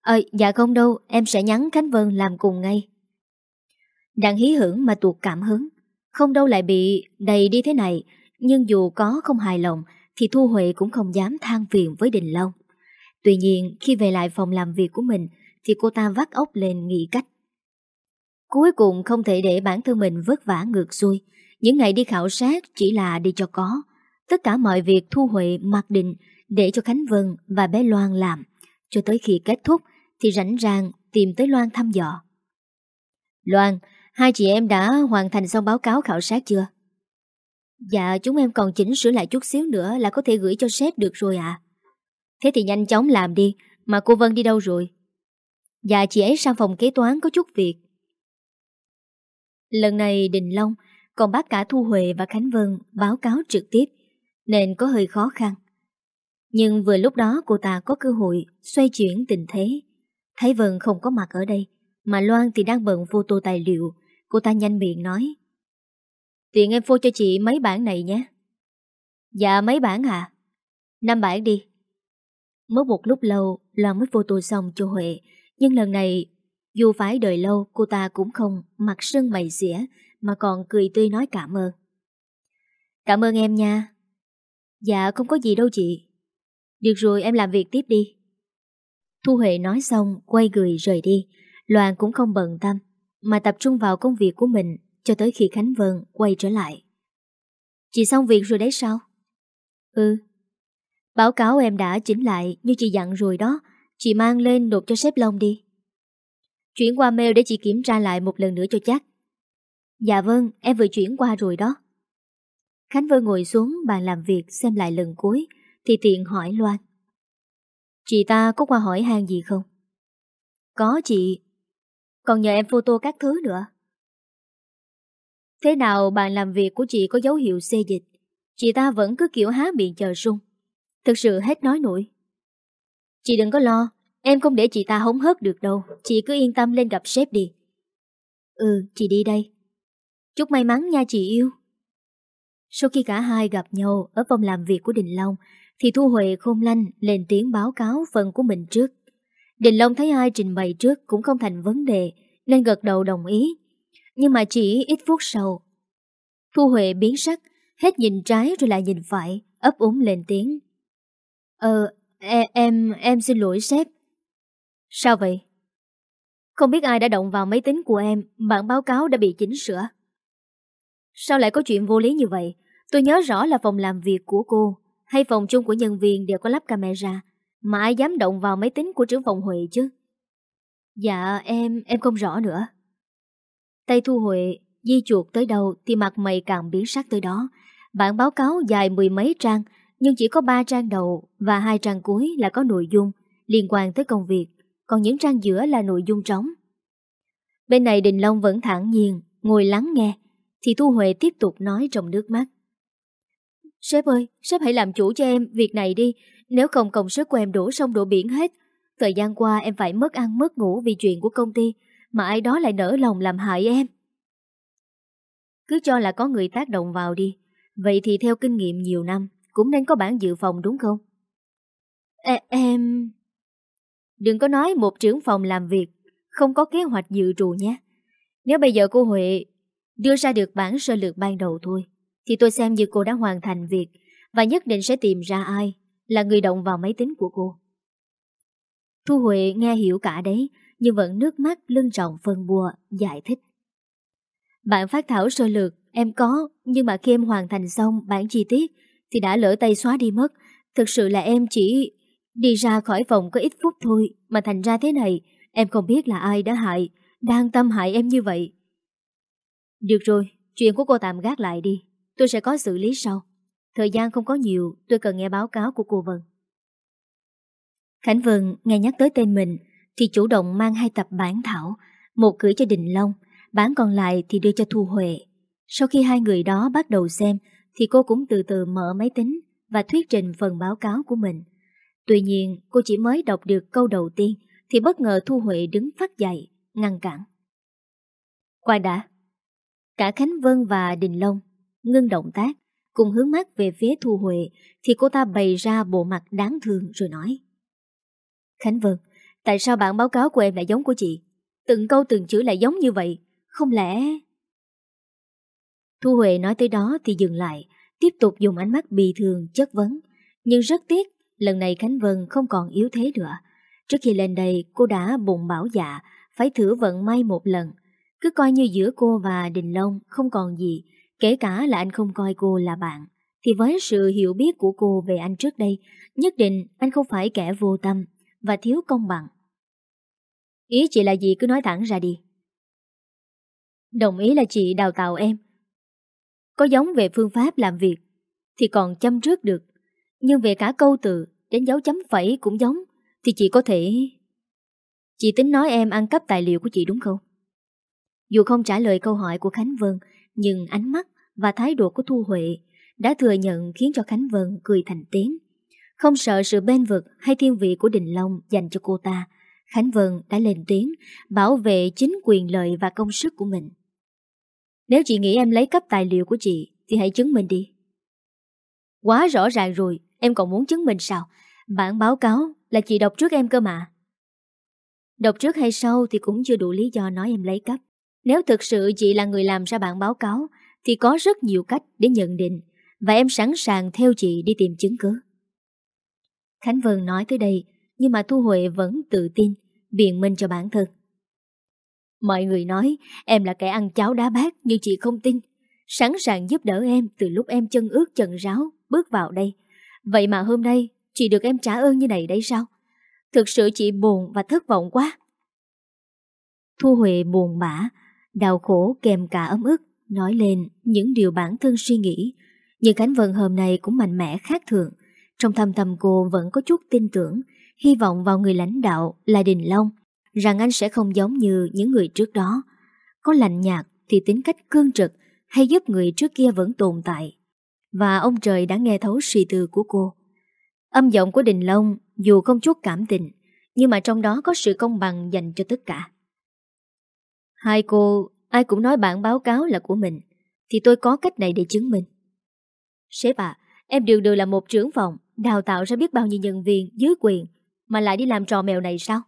Ờ, dạ không đâu, em sẽ nhắn Khánh Vân làm cùng ngay. Đang hí hưởng mà tuột cảm hứng. Không đâu lại bị đầy đi thế này, nhưng dù có không hài lòng, thì Thu Huệ cũng không dám than phiền với Đình Long. Tuy nhiên, khi về lại phòng làm việc của mình, thì cô ta vắt ốc lên nghĩ cách. Cuối cùng không thể để bản thân mình vất vả ngược xuôi. Những ngày đi khảo sát chỉ là đi cho có. Tất cả mọi việc Thu Huệ mặc định để cho Khánh Vân và bé Loan làm. Cho tới khi kết thúc thì rảnh ràng tìm tới Loan thăm dò. Loan, hai chị em đã hoàn thành xong báo cáo khảo sát chưa? Dạ, chúng em còn chỉnh sửa lại chút xíu nữa là có thể gửi cho sếp được rồi ạ. Thế thì nhanh chóng làm đi, mà cô Vân đi đâu rồi? Dạ, chị ấy sang phòng kế toán có chút việc. Lần này Đình Long còn bắt cả Thu Huệ và Khánh Vân báo cáo trực tiếp, nên có hơi khó khăn. Nhưng vừa lúc đó cô ta có cơ hội xoay chuyển tình thế. Thấy Vân không có mặt ở đây, mà Loan thì đang bận tô tài liệu, cô ta nhanh miệng nói. Tiện em phô cho chị mấy bản này nhé. Dạ mấy bản à? Năm bản đi. Mất một lúc lâu, Loan mới photo xong cho Huệ, nhưng lần này dù phải đợi lâu cô ta cũng không mặt sưng mày xỉa mà còn cười tươi nói cảm ơn. Cảm ơn em nha. Dạ không có gì đâu chị. Được rồi em làm việc tiếp đi. Thu Huệ nói xong quay người rời đi. Loan cũng không bận tâm mà tập trung vào công việc của mình cho tới khi Khánh Vân quay trở lại. Chị xong việc rồi đấy sao? Ừ. Báo cáo em đã chỉnh lại như chị dặn rồi đó. Chị mang lên nộp cho sếp Long đi. Chuyển qua mail để chị kiểm tra lại một lần nữa cho chắc. Dạ vâng, em vừa chuyển qua rồi đó. Khánh Vân ngồi xuống bàn làm việc xem lại lần cuối, thì tiện hỏi Loan. Chị ta có qua hỏi hàng gì không? Có chị. Còn nhờ em photo các thứ nữa. Thế nào bàn làm việc của chị có dấu hiệu xê dịch? Chị ta vẫn cứ kiểu há miệng chờ sung. Thực sự hết nói nổi. Chị đừng có lo, Em không để chị ta hống hớt được đâu Chị cứ yên tâm lên gặp sếp đi Ừ chị đi đây Chúc may mắn nha chị yêu Sau khi cả hai gặp nhau Ở phòng làm việc của Đình Long thì Thu Huệ không lanh lên tiếng báo cáo Phần của mình trước Đình Long thấy ai trình bày trước Cũng không thành vấn đề Nên gật đầu đồng ý Nhưng mà chỉ ít phút sau Thu Huệ biến sắc Hết nhìn trái rồi lại nhìn phải ấp úng lên tiếng Ờ e, em em xin lỗi sếp Sao vậy? Không biết ai đã động vào máy tính của em, bản báo cáo đã bị chỉnh sửa. Sao lại có chuyện vô lý như vậy? Tôi nhớ rõ là phòng làm việc của cô hay phòng chung của nhân viên đều có lắp camera, mà ai dám động vào máy tính của trưởng phòng Huệ chứ? Dạ em, em không rõ nữa. Tay Thu Huệ di chuột tới đâu thì mặt mày càng biến sắc tới đó. Bản báo cáo dài mười mấy trang, nhưng chỉ có ba trang đầu và hai trang cuối là có nội dung liên quan tới công việc còn những trang giữa là nội dung trống. Bên này Đình Long vẫn thẳng nhiên, ngồi lắng nghe, thì Thu Huệ tiếp tục nói trong nước mắt. Sếp ơi, sếp hãy làm chủ cho em việc này đi, nếu không công sức của em đổ sông đổ biển hết. Thời gian qua em phải mất ăn mất ngủ vì chuyện của công ty, mà ai đó lại nỡ lòng làm hại em. Cứ cho là có người tác động vào đi, vậy thì theo kinh nghiệm nhiều năm, cũng nên có bản dự phòng đúng không? À, em... Đừng có nói một trưởng phòng làm việc Không có kế hoạch dự trù nhé Nếu bây giờ cô Huệ Đưa ra được bản sơ lược ban đầu thôi thì tôi xem như cô đã hoàn thành việc Và nhất định sẽ tìm ra ai Là người động vào máy tính của cô. Thu Huệ nghe hiểu cả đấy Nhưng vẫn nước mắt lưng trọng phân bùa Giải thích. Bạn phát thảo sơ lược em có Nhưng mà khi em hoàn thành xong bản chi tiết Thì đã lỡ tay xóa đi mất. Thực sự là em chỉ Đi ra khỏi phòng có ít phút thôi mà thành ra thế này, em không biết là ai đã hại, đang tâm hại em như vậy. Được rồi, chuyện của cô tạm gác lại đi, tôi sẽ có xử lý sau. Thời gian không có nhiều, tôi cần nghe báo cáo của cô Vân. Khánh Vân nghe nhắc tới tên mình thì chủ động mang hai tập bản thảo, một gửi cho Đình Long, bản còn lại thì đưa cho Thu Huệ. Sau khi hai người đó bắt đầu xem, thì cô cũng từ từ mở máy tính và thuyết trình phần báo cáo của mình. Tuy nhiên, cô chỉ mới đọc được câu đầu tiên thì bất ngờ Thu Huệ đứng phát dậy, ngăn cản. Khoan đã. Cả Khánh Vân và Đình Long ngưng động tác, cùng hướng mắt về phía Thu Huệ thì cô ta bày ra bộ mặt đáng thương rồi nói. Khánh Vân, tại sao bản báo cáo của em lại giống của chị? Từng câu từng chữ lại giống như vậy, không lẽ... Thu Huệ nói tới đó thì dừng lại, tiếp tục dùng ánh mắt bì thường chất vấn. Nhưng rất tiếc, lần này Khánh Vân không còn yếu thế nữa. Trước khi lên đây, cô đã bụng bảo dạ, phải thử vận may một lần. Cứ coi như giữa cô và Đình Long không còn gì, kể cả là anh không coi cô là bạn. Thì với sự hiểu biết của cô về anh trước đây, nhất định anh không phải kẻ vô tâm và thiếu công bằng. Ý chị là gì cứ nói thẳng ra đi. Đồng ý là chị đào tạo em. Có giống về phương pháp làm việc thì còn chăm trước được. Nhưng về cả câu từ đến dấu chấm phẩy cũng giống thì chị có thể... Chị tính nói em ăn cắp tài liệu của chị đúng không? Dù không trả lời câu hỏi của Khánh Vân, nhưng ánh mắt và thái độ của Thu Huệ đã thừa nhận khiến cho Khánh Vân cười thành tiếng. Không sợ sự bên vực hay thiên vị của Đình Long dành cho cô ta, Khánh Vân đã lên tiếng bảo vệ chính quyền lợi và công sức của mình. Nếu chị nghĩ em lấy cắp tài liệu của chị thì hãy chứng minh đi. Quá rõ ràng rồi, em còn muốn chứng minh sao? Bản báo cáo là chị đọc trước em cơ mà. Đọc trước hay sau thì cũng chưa đủ lý do nói em lấy cắp. Nếu thực sự chị là người làm ra bản báo cáo thì có rất nhiều cách để nhận định và em sẵn sàng theo chị đi tìm chứng cứ. Khánh Vân nói tới đây nhưng mà Thu Huệ vẫn tự tin biện minh cho bản thân. Mọi người nói em là kẻ ăn cháo đá bát nhưng chị không tin. Sẵn sàng giúp đỡ em từ lúc em chân ướt chân ráo bước vào đây. Vậy mà hôm nay chị được em trả ơn như này đấy sao? Thực sự chị buồn và thất vọng quá. Thu Huệ buồn bã, đau khổ kèm cả ấm ức, nói lên những điều bản thân suy nghĩ. Nhưng Khánh Vân hôm nay cũng mạnh mẽ khác thường. Trong thâm tâm cô vẫn có chút tin tưởng, hy vọng vào người lãnh đạo là Đình Long, rằng anh sẽ không giống như những người trước đó. Có lạnh nhạt thì tính cách cương trực hay giúp người trước kia vẫn tồn tại. Và ông trời đã nghe thấu suy tư của cô. Âm giọng của Đình Long dù không chút cảm tình, nhưng mà trong đó có sự công bằng dành cho tất cả. Hai cô, ai cũng nói bản báo cáo là của mình, thì tôi có cách này để chứng minh. Sếp à, em đường đường là một trưởng phòng, đào tạo ra biết bao nhiêu nhân viên dưới quyền, mà lại đi làm trò mèo này sao?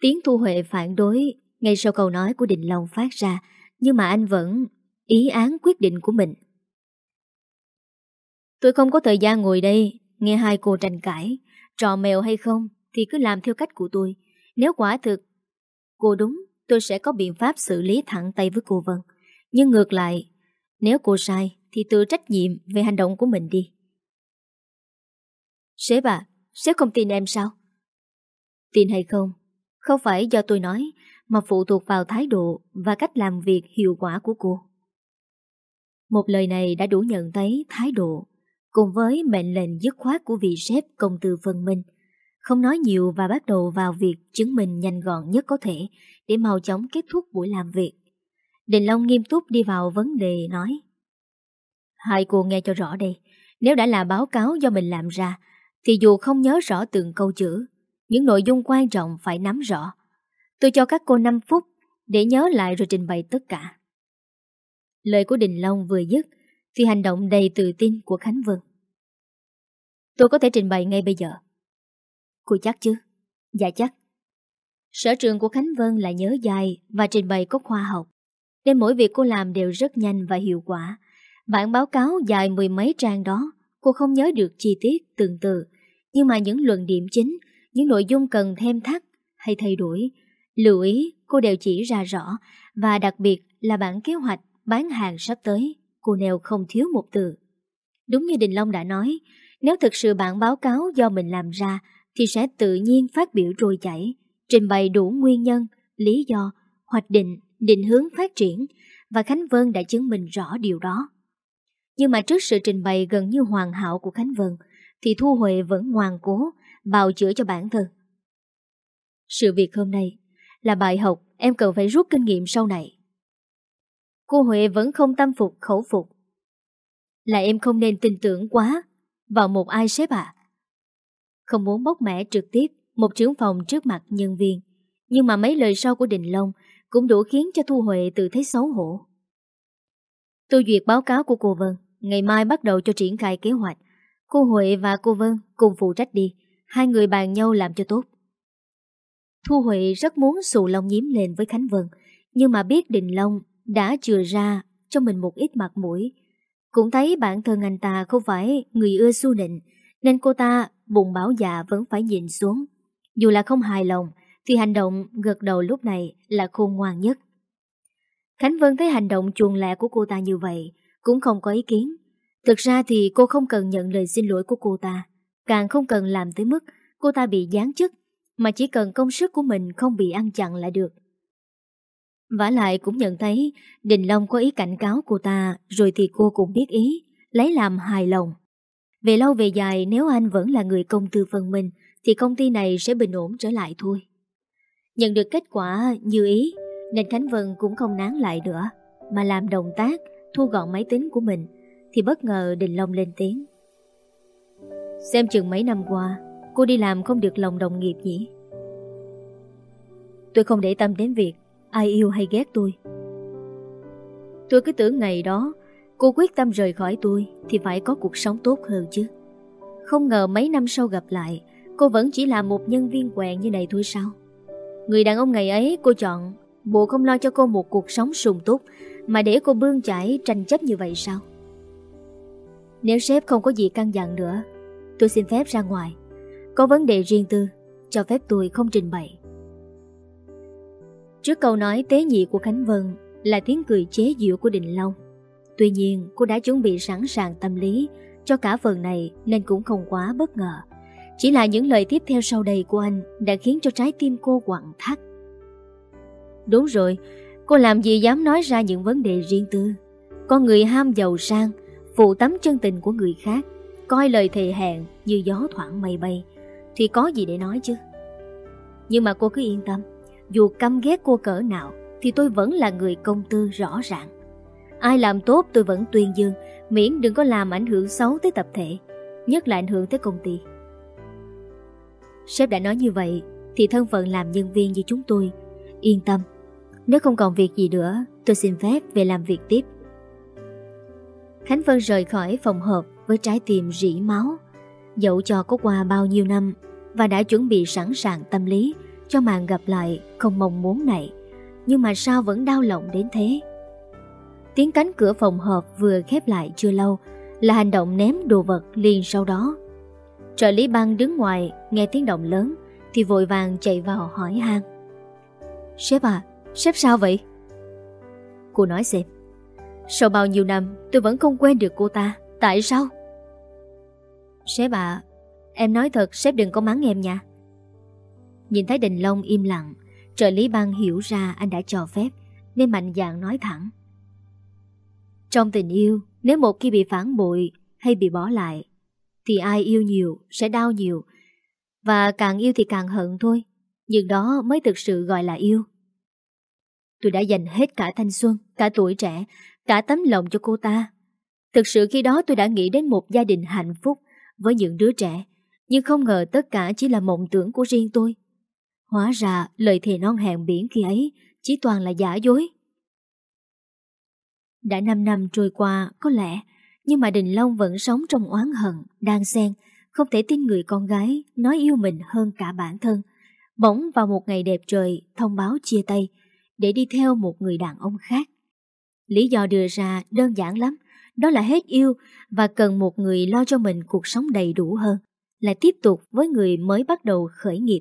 Tiếng Thu Huệ phản đối ngay sau câu nói của Đình Long phát ra, nhưng mà anh vẫn ý án quyết định của mình. Tôi không có thời gian ngồi đây nghe hai cô tranh cãi, trò mèo hay không thì cứ làm theo cách của tôi. Nếu quả thực cô đúng, tôi sẽ có biện pháp xử lý thẳng tay với cô Vân. Nhưng ngược lại, nếu cô sai thì tự trách nhiệm về hành động của mình đi. Sếp à, sếp không tin em sao? Tin hay không? Không phải do tôi nói, mà phụ thuộc vào thái độ và cách làm việc hiệu quả của cô. Một lời này đã đủ nhận thấy thái độ, cùng với mệnh lệnh dứt khoát của vị sếp công tư phân minh. Không nói nhiều và bắt đầu vào việc chứng minh nhanh gọn nhất có thể để mau chóng kết thúc buổi làm việc. Đình Long nghiêm túc đi vào vấn đề nói. Hai cô nghe cho rõ đây, nếu đã là báo cáo do mình làm ra, thì dù không nhớ rõ từng câu chữ, những nội dung quan trọng phải nắm rõ. Tôi cho các cô 5 phút để nhớ lại rồi trình bày tất cả. Lời của Đình Long vừa dứt thì hành động đầy tự tin của Khánh Vân. Tôi có thể trình bày ngay bây giờ. Cô chắc chứ? Dạ chắc. Sở trường của Khánh Vân là nhớ dài và trình bày có khoa học. Nên mỗi việc cô làm đều rất nhanh và hiệu quả. Bản báo cáo dài mười mấy trang đó, cô không nhớ được chi tiết từng từ. Nhưng mà những luận điểm chính những nội dung cần thêm thắt hay thay đổi, lưu ý cô đều chỉ ra rõ và đặc biệt là bản kế hoạch bán hàng sắp tới, cô nêu không thiếu một từ. Đúng như Đình Long đã nói, nếu thực sự bản báo cáo do mình làm ra thì sẽ tự nhiên phát biểu trôi chảy, trình bày đủ nguyên nhân, lý do, hoạch định, định hướng phát triển và Khánh Vân đã chứng minh rõ điều đó. Nhưng mà trước sự trình bày gần như hoàn hảo của Khánh Vân thì Thu Huệ vẫn ngoan cố bào chữa cho bản thân. Sự việc hôm nay là bài học em cần phải rút kinh nghiệm sau này. Cô Huệ vẫn không tâm phục khẩu phục. Là em không nên tin tưởng quá vào một ai sếp à. Không muốn bóc mẽ trực tiếp một trưởng phòng trước mặt nhân viên. Nhưng mà mấy lời sau của Đình Long cũng đủ khiến cho Thu Huệ tự thấy xấu hổ. Tôi duyệt báo cáo của cô Vân, ngày mai bắt đầu cho triển khai kế hoạch. Cô Huệ và cô Vân cùng phụ trách đi, hai người bàn nhau làm cho tốt. Thu Huệ rất muốn xù lông nhím lên với Khánh Vân, nhưng mà biết Đình Long đã chừa ra cho mình một ít mặt mũi. Cũng thấy bản thân anh ta không phải người ưa su nịnh, nên cô ta bụng bảo già vẫn phải nhìn xuống. Dù là không hài lòng, thì hành động gật đầu lúc này là khôn ngoan nhất. Khánh Vân thấy hành động chuồn lẹ của cô ta như vậy, cũng không có ý kiến. Thực ra thì cô không cần nhận lời xin lỗi của cô ta, càng không cần làm tới mức cô ta bị gián chức, mà chỉ cần công sức của mình không bị ăn chặn là được. vả lại cũng nhận thấy Đình Long có ý cảnh cáo cô ta, rồi thì cô cũng biết ý, lấy làm hài lòng. Về lâu về dài nếu anh vẫn là người công tư phân minh, thì công ty này sẽ bình ổn trở lại thôi. Nhận được kết quả như ý, nên Khánh Vân cũng không nán lại nữa, mà làm động tác thu gọn máy tính của mình, thì bất ngờ Đình Long lên tiếng. Xem chừng mấy năm qua, cô đi làm không được lòng đồng nghiệp nhỉ? Tôi không để tâm đến việc ai yêu hay ghét tôi. Tôi cứ tưởng ngày đó cô quyết tâm rời khỏi tôi thì phải có cuộc sống tốt hơn chứ. Không ngờ mấy năm sau gặp lại, cô vẫn chỉ là một nhân viên quẹn như này thôi sao? Người đàn ông ngày ấy cô chọn Bộ không lo cho cô một cuộc sống sung túc Mà để cô bươn chải tranh chấp như vậy sao Nếu sếp không có gì căng dặn nữa Tôi xin phép ra ngoài Có vấn đề riêng tư Cho phép tôi không trình bày Trước câu nói tế nhị của Khánh Vân Là tiếng cười chế giễu của Đình Long Tuy nhiên cô đã chuẩn bị sẵn sàng tâm lý Cho cả phần này Nên cũng không quá bất ngờ chỉ là những lời tiếp theo sau đây của anh đã khiến cho trái tim cô quặn thắt. Đúng rồi, cô làm gì dám nói ra những vấn đề riêng tư. Con người ham giàu sang, phụ tắm chân tình của người khác, coi lời thề hẹn như gió thoảng mây bay, thì có gì để nói chứ. Nhưng mà cô cứ yên tâm, dù căm ghét cô cỡ nào, thì tôi vẫn là người công tư rõ ràng. Ai làm tốt tôi vẫn tuyên dương, miễn đừng có làm ảnh hưởng xấu tới tập thể, nhất là ảnh hưởng tới công ty. Sếp đã nói như vậy Thì thân phận làm nhân viên như chúng tôi Yên tâm. Nếu không còn việc gì nữa Tôi xin phép về làm việc tiếp. Khánh Vân rời khỏi phòng họp Với trái tim rỉ máu. Dẫu cho có qua bao nhiêu năm Và đã chuẩn bị sẵn sàng tâm lý Cho màn gặp lại không mong muốn này Nhưng mà sao vẫn đau lòng đến thế? Tiếng cánh cửa phòng họp vừa khép lại chưa lâu Là hành động ném đồ vật liền sau đó. Trợ lý băng đứng ngoài Nghe tiếng động lớn Thì vội vàng chạy vào hỏi han. Sếp à, sếp sao vậy? Cô nói xem. Sau bao nhiêu năm tôi vẫn không quen được cô ta Tại sao? Sếp à Em nói thật sếp đừng có mắng em nha. Nhìn thấy Đình Long im lặng Trợ lý băng hiểu ra anh đã cho phép Nên mạnh dạn nói thẳng. Trong tình yêu Nếu một khi bị phản bội Hay bị bỏ lại thì ai yêu nhiều sẽ đau nhiều. Và càng yêu thì càng hận thôi. Nhưng đó mới thực sự gọi là yêu. Tôi đã dành hết cả thanh xuân, cả tuổi trẻ, cả tấm lòng cho cô ta. Thực sự khi đó tôi đã nghĩ đến một gia đình hạnh phúc với những đứa trẻ. Nhưng không ngờ tất cả chỉ là mộng tưởng của riêng tôi. Hóa ra lời thề non hẹn biển khi ấy chỉ toàn là giả dối. Đã 5 năm trôi qua, có lẽ nhưng mà Đình Long vẫn sống trong oán hận, đang xen, không thể tin người con gái nói yêu mình hơn cả bản thân. Bỗng vào một ngày đẹp trời, thông báo chia tay, để đi theo một người đàn ông khác. Lý do đưa ra đơn giản lắm, đó là hết yêu và cần một người lo cho mình cuộc sống đầy đủ hơn, là tiếp tục với người mới bắt đầu khởi nghiệp.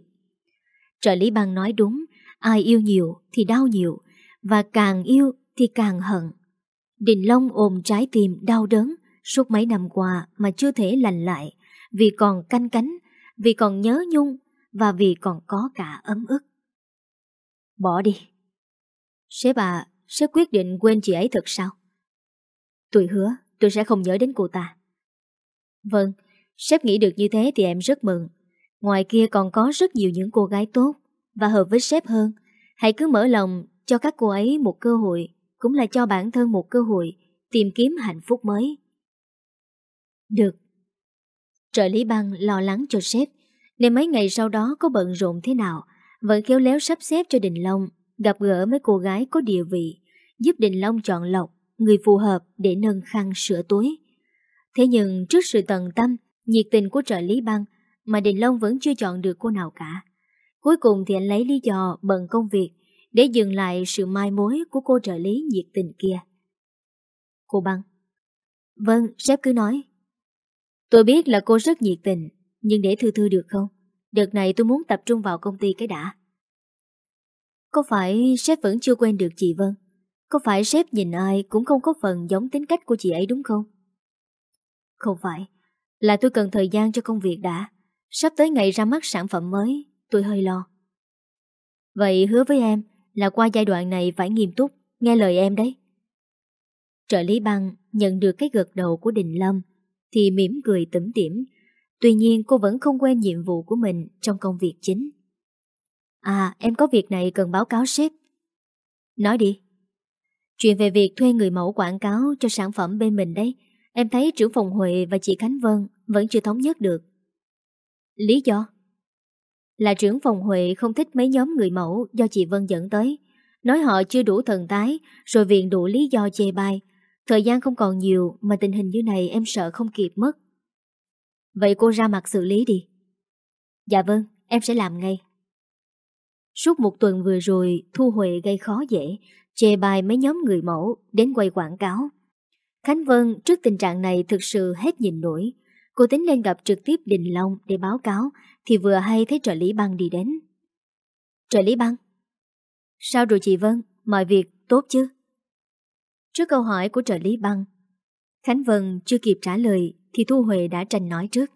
Trợ lý băng nói đúng, ai yêu nhiều thì đau nhiều, và càng yêu thì càng hận. Đình Long ôm trái tim đau đớn suốt mấy năm qua mà chưa thể lành lại vì còn canh cánh, vì còn nhớ nhung và vì còn có cả ấm ức. Bỏ đi. Sếp à, sếp quyết định quên chị ấy thật sao? Tôi hứa tôi sẽ không nhớ đến cô ta. Vâng, sếp nghĩ được như thế thì em rất mừng. Ngoài kia còn có rất nhiều những cô gái tốt và hợp với sếp hơn. Hãy cứ mở lòng cho các cô ấy một cơ hội, cũng là cho bản thân một cơ hội tìm kiếm hạnh phúc mới. Được. Trợ lý băng lo lắng cho sếp, nên mấy ngày sau đó có bận rộn thế nào, vẫn khéo léo sắp xếp cho Đình Long gặp gỡ mấy cô gái có địa vị, giúp Đình Long chọn lọc người phù hợp để nâng khăn sửa túi. Thế nhưng trước sự tận tâm, nhiệt tình của trợ lý băng mà Đình Long vẫn chưa chọn được cô nào cả. Cuối cùng thì anh lấy lý do bận công việc để dừng lại sự mai mối của cô trợ lý nhiệt tình kia. Cô băng Vâng, sếp cứ nói. Tôi biết là cô rất nhiệt tình, nhưng để thư thư được không? Đợt này tôi muốn tập trung vào công ty cái đã. Có phải sếp vẫn chưa quen được chị Vân? Có phải sếp nhìn ai cũng không có phần giống tính cách của chị ấy đúng không? Không phải, là tôi cần thời gian cho công việc đã. Sắp tới ngày ra mắt sản phẩm mới, tôi hơi lo. Vậy hứa với em là qua giai đoạn này phải nghiêm túc, nghe lời em đấy. Trợ lý băng nhận được cái gật đầu của Đình Lâm thì mỉm cười tẩm tỉm. Tuy nhiên cô vẫn không quen nhiệm vụ của mình trong công việc chính. À, em có việc này cần báo cáo sếp. Nói đi. Chuyện về việc thuê người mẫu quảng cáo cho sản phẩm bên mình đấy, em thấy trưởng phòng Huệ và chị Khánh Vân vẫn chưa thống nhất được. Lý do? Là trưởng phòng Huệ không thích mấy nhóm người mẫu do chị Vân dẫn tới. Nói họ chưa đủ thần tái, rồi viện đủ lý do chê bai. Thời gian không còn nhiều mà tình hình như này em sợ không kịp mất. Vậy cô ra mặt xử lý đi. Dạ vâng, em sẽ làm ngay. Suốt một tuần vừa rồi, Thu Huệ gây khó dễ, chê bài mấy nhóm người mẫu đến quay quảng cáo. Khánh Vân trước tình trạng này thực sự hết nhìn nổi. Cô tính lên gặp trực tiếp Đình Long để báo cáo thì vừa hay thấy trợ lý băng đi đến. Trợ lý băng? Sao rồi chị Vân? Mọi việc tốt chứ? Trước câu hỏi của trợ lý băng, Khánh Vân chưa kịp trả lời thì Thu Huệ đã tranh nói trước.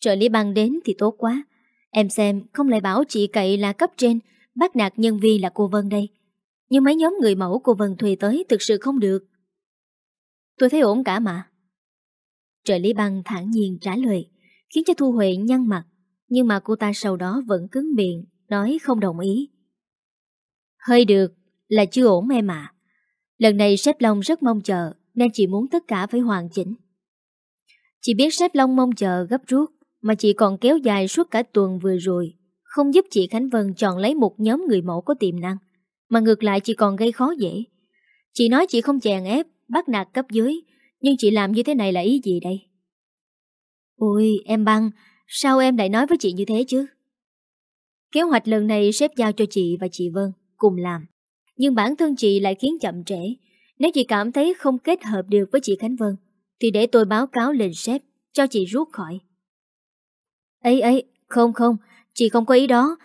Trợ lý băng đến thì tốt quá. Em xem không lại bảo chị cậy là cấp trên, bắt nạt nhân viên là cô Vân đây. Nhưng mấy nhóm người mẫu cô Vân thuê tới thực sự không được. Tôi thấy ổn cả mà. Trợ lý băng thản nhiên trả lời, khiến cho Thu Huệ nhăn mặt. Nhưng mà cô ta sau đó vẫn cứng miệng, nói không đồng ý. Hơi được, là chưa ổn em ạ. Lần này sếp Long rất mong chờ, nên chị muốn tất cả phải hoàn chỉnh. Chị biết sếp Long mong chờ gấp rút, mà chị còn kéo dài suốt cả tuần vừa rồi, không giúp chị Khánh Vân chọn lấy một nhóm người mẫu có tiềm năng, mà ngược lại chị còn gây khó dễ. Chị nói chị không chèn ép, bắt nạt cấp dưới, nhưng chị làm như thế này là ý gì đây? Ôi, em băng, sao em lại nói với chị như thế chứ? Kế hoạch lần này sếp giao cho chị và chị Vân cùng làm. Nhưng bản thân chị lại khiến chậm trễ. Nếu chị cảm thấy không kết hợp được với chị Khánh Vân, thì để tôi báo cáo lên sếp, cho chị rút khỏi. ấy ấy, không không, chị không có ý đó.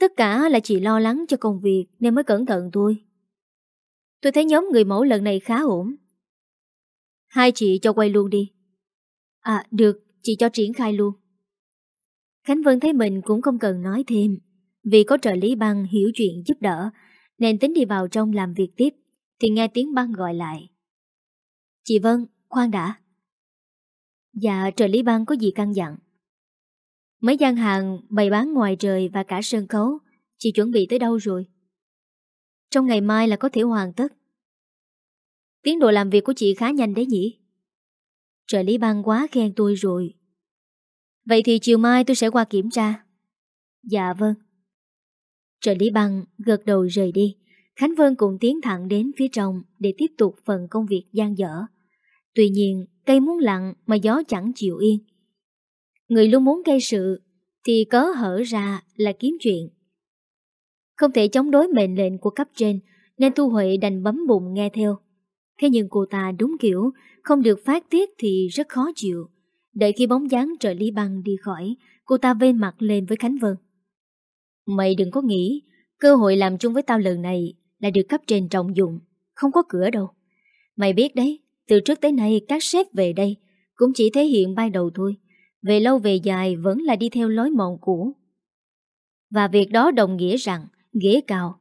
Tất cả là chị lo lắng cho công việc nên mới cẩn thận thôi Tôi thấy nhóm người mẫu lần này khá ổn. Hai chị cho quay luôn đi. À, được, chị cho triển khai luôn. Khánh Vân thấy mình cũng không cần nói thêm, vì có trợ lý băng hiểu chuyện giúp đỡ, nên tính đi vào trong làm việc tiếp, thì nghe tiếng băng gọi lại. Chị Vân, khoan đã. Dạ, trợ lý băng có gì căn dặn? Mấy gian hàng bày bán ngoài trời và cả sân khấu, chị chuẩn bị tới đâu rồi? Trong ngày mai là có thể hoàn tất. Tiến độ làm việc của chị khá nhanh đấy nhỉ? Trợ lý băng quá khen tôi rồi. Vậy thì chiều mai tôi sẽ qua kiểm tra. Dạ vâng. Trợ lý băng gật đầu rời đi. Khánh Vân cũng tiến thẳng đến phía trong để tiếp tục phần công việc gian dở. Tuy nhiên, cây muốn lặng mà gió chẳng chịu yên. Người luôn muốn gây sự thì cớ hở ra là kiếm chuyện. Không thể chống đối mệnh lệnh của cấp trên nên Thu Huệ đành bấm bụng nghe theo. Thế nhưng cô ta đúng kiểu không được phát tiết thì rất khó chịu. Đợi khi bóng dáng trợ lý băng đi khỏi, cô ta vên mặt lên với Khánh Vân. Mày đừng có nghĩ cơ hội làm chung với tao lần này là được cấp trên trọng dụng, không có cửa đâu. Mày biết đấy, từ trước tới nay các sếp về đây cũng chỉ thể hiện ban đầu thôi. Về lâu về dài vẫn là đi theo lối mòn cũ. Và việc đó đồng nghĩa rằng ghế cao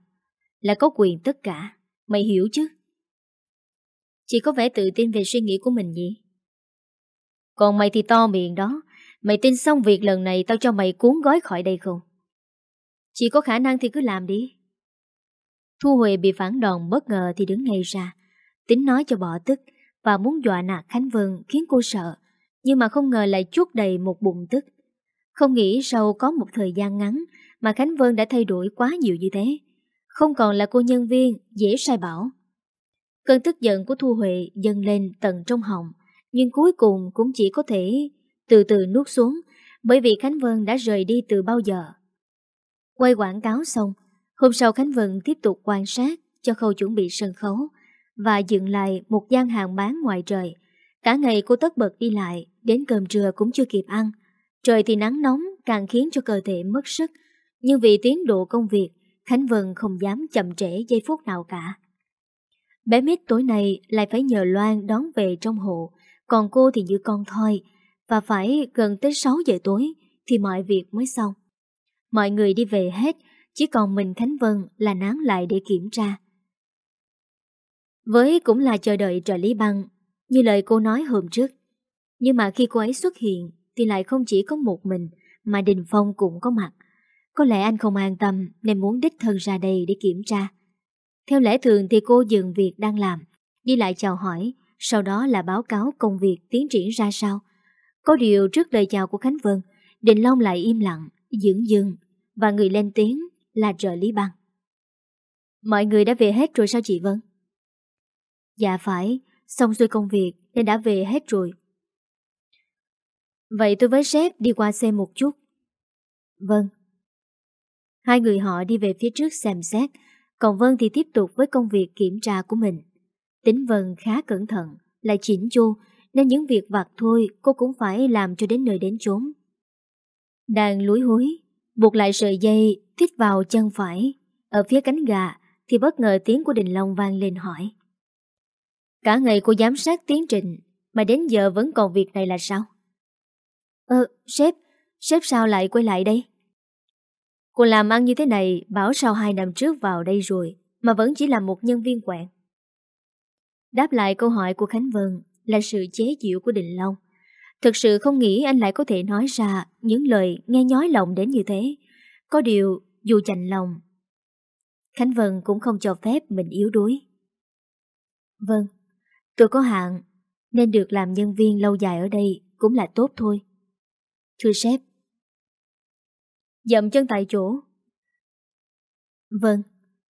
là có quyền tất cả. Mày hiểu chứ? Chị có vẻ tự tin về suy nghĩ của mình nhỉ? Còn mày thì to miệng đó. Mày tin xong việc lần này tao cho mày cuốn gói khỏi đây không? Chỉ có khả năng thì cứ làm đi. Thu Huệ bị phản đòn bất ngờ thì đứng ngay ra. Tính nói cho bỏ tức và muốn dọa nạt Khánh Vân khiến cô sợ. Nhưng mà không ngờ lại chuốt đầy một bụng tức. Không nghĩ sau có một thời gian ngắn mà Khánh Vân đã thay đổi quá nhiều như thế. Không còn là cô nhân viên dễ sai bảo. Cơn tức giận của Thu Huệ dâng lên tận trong họng, nhưng cuối cùng cũng chỉ có thể từ từ nuốt xuống bởi vì Khánh Vân đã rời đi từ bao giờ. Quay quảng cáo xong, hôm sau Khánh Vân tiếp tục quan sát cho khâu chuẩn bị sân khấu và dựng lại một gian hàng bán ngoài trời. Cả ngày cô tất bật đi lại, đến cơm trưa cũng chưa kịp ăn. Trời thì nắng nóng càng khiến cho cơ thể mất sức, nhưng vì tiến độ công việc, Khánh Vân không dám chậm trễ giây phút nào cả. Bé Mít tối nay lại phải nhờ Loan đón về trong hộ, còn cô thì như con thoi, và phải gần tới 6 giờ tối thì mọi việc mới xong. Mọi người đi về hết, chỉ còn mình Khánh Vân là nán lại để kiểm tra. Với cũng là chờ đợi trợ lý băng, như lời cô nói hôm trước. Nhưng mà khi cô ấy xuất hiện thì lại không chỉ có một mình mà Đình Phong cũng có mặt. Có lẽ anh không an tâm nên muốn đích thân ra đây để kiểm tra. Theo lẽ thường thì cô dừng việc đang làm, đi lại chào hỏi, sau đó là báo cáo công việc tiến triển ra sao. Có điều trước lời chào của Khánh Vân, Đình Long lại im lặng, dưỡng dừng, và người lên tiếng là trợ lý băng. Mọi người đã về hết rồi sao chị Vân? Dạ phải, xong xuôi công việc nên đã về hết rồi. Vậy tôi với sếp đi qua xem một chút. Vâng. Hai người họ đi về phía trước xem xét, còn Vân thì tiếp tục với công việc kiểm tra của mình. Tính Vân khá cẩn thận, lại chỉnh chu, nên những việc vặt thôi cô cũng phải làm cho đến nơi đến chốn. Đang lúi húi, buộc lại sợi dây thích vào chân phải. Ở phía cánh gà thì bất ngờ tiếng của Đình Long vang lên hỏi. Cả ngày cô giám sát tiến trình mà đến giờ vẫn còn việc này là sao? Ờ, sếp, sếp sao lại quay lại đây? Cô làm ăn như thế này bảo sao hai năm trước vào đây rồi mà vẫn chỉ là một nhân viên quẹn. Đáp lại câu hỏi của Khánh Vân là sự chế giễu của Đình Long. Thực sự không nghĩ anh lại có thể nói ra những lời nghe nhói lòng đến như thế. Có điều, dù chạnh lòng, Khánh Vân cũng không cho phép mình yếu đuối. Vâng, tôi có hạn, nên được làm nhân viên lâu dài ở đây cũng là tốt thôi. Thưa sếp. Dậm chân tại chỗ. Vâng,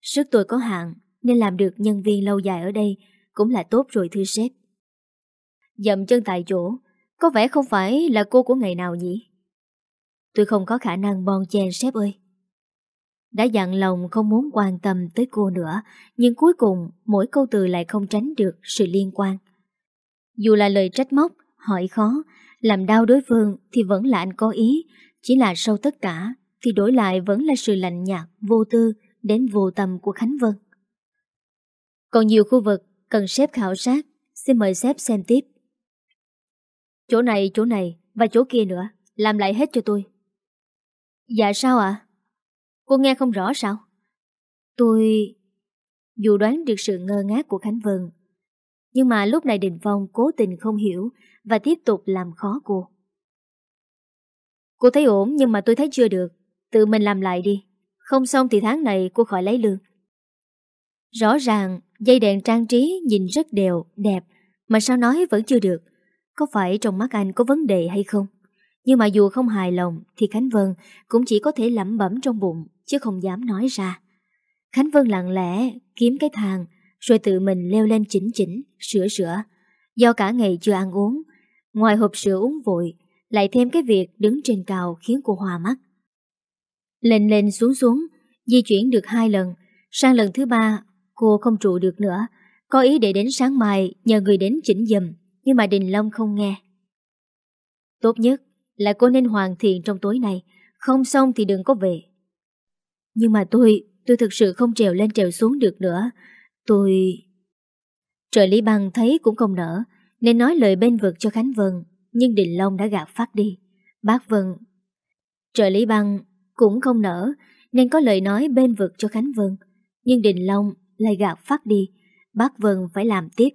sức tôi có hạn nên làm được nhân viên lâu dài ở đây cũng là tốt rồi thưa sếp. Dậm chân tại chỗ, có vẻ không phải là cô của ngày nào nhỉ? Tôi không có khả năng bon chen sếp ơi. Đã dặn lòng không muốn quan tâm tới cô nữa, nhưng cuối cùng mỗi câu từ lại không tránh được sự liên quan. Dù là lời trách móc, hỏi khó, làm đau đối phương thì vẫn là anh có ý, chỉ là sau tất cả thì đổi lại vẫn là sự lạnh nhạt, vô tư đến vô tâm của Khánh Vân. Còn nhiều khu vực cần sếp khảo sát, xin mời sếp xem tiếp. Chỗ này, chỗ này và chỗ kia nữa, làm lại hết cho tôi. Dạ sao ạ? Cô nghe không rõ sao? Tôi... Dù đoán được sự ngơ ngác của Khánh Vân, nhưng mà lúc này Đình Phong cố tình không hiểu và tiếp tục làm khó cô. Cô thấy ổn nhưng mà tôi thấy chưa được. Tự mình làm lại đi. Không xong thì tháng này cô khỏi lấy lương. Rõ ràng, dây đèn trang trí nhìn rất đều, đẹp, mà sao nói vẫn chưa được. Có phải trong mắt anh có vấn đề hay không? Nhưng mà dù không hài lòng thì Khánh Vân cũng chỉ có thể lẩm bẩm trong bụng chứ không dám nói ra. Khánh Vân lặng lẽ kiếm cái thang rồi tự mình leo lên chỉnh chỉnh, sửa sửa. Do cả ngày chưa ăn uống, ngoài hộp sữa uống vội, lại thêm cái việc đứng trên cao khiến cô hòa mắt. Lên lên xuống xuống, di chuyển được hai lần, sang lần thứ ba cô không trụ được nữa, có ý để đến sáng mai nhờ người đến chỉnh dùm, nhưng mà Đình Long không nghe. Tốt nhất là cô nên hoàn thiện trong tối nay, không xong thì đừng có về. Nhưng mà tôi, tôi thực sự không trèo lên trèo xuống được nữa. Tôi... Trợ lý băng thấy cũng không nở, nên nói lời bên vực cho Khánh Vân, nhưng Đình Long đã gạt phát đi. Bác Vân... Trợ lý băng cũng không nở, nên có lời nói bên vực cho Khánh Vân, nhưng Đình Long lại gạt phát đi. Bác Vân phải làm tiếp.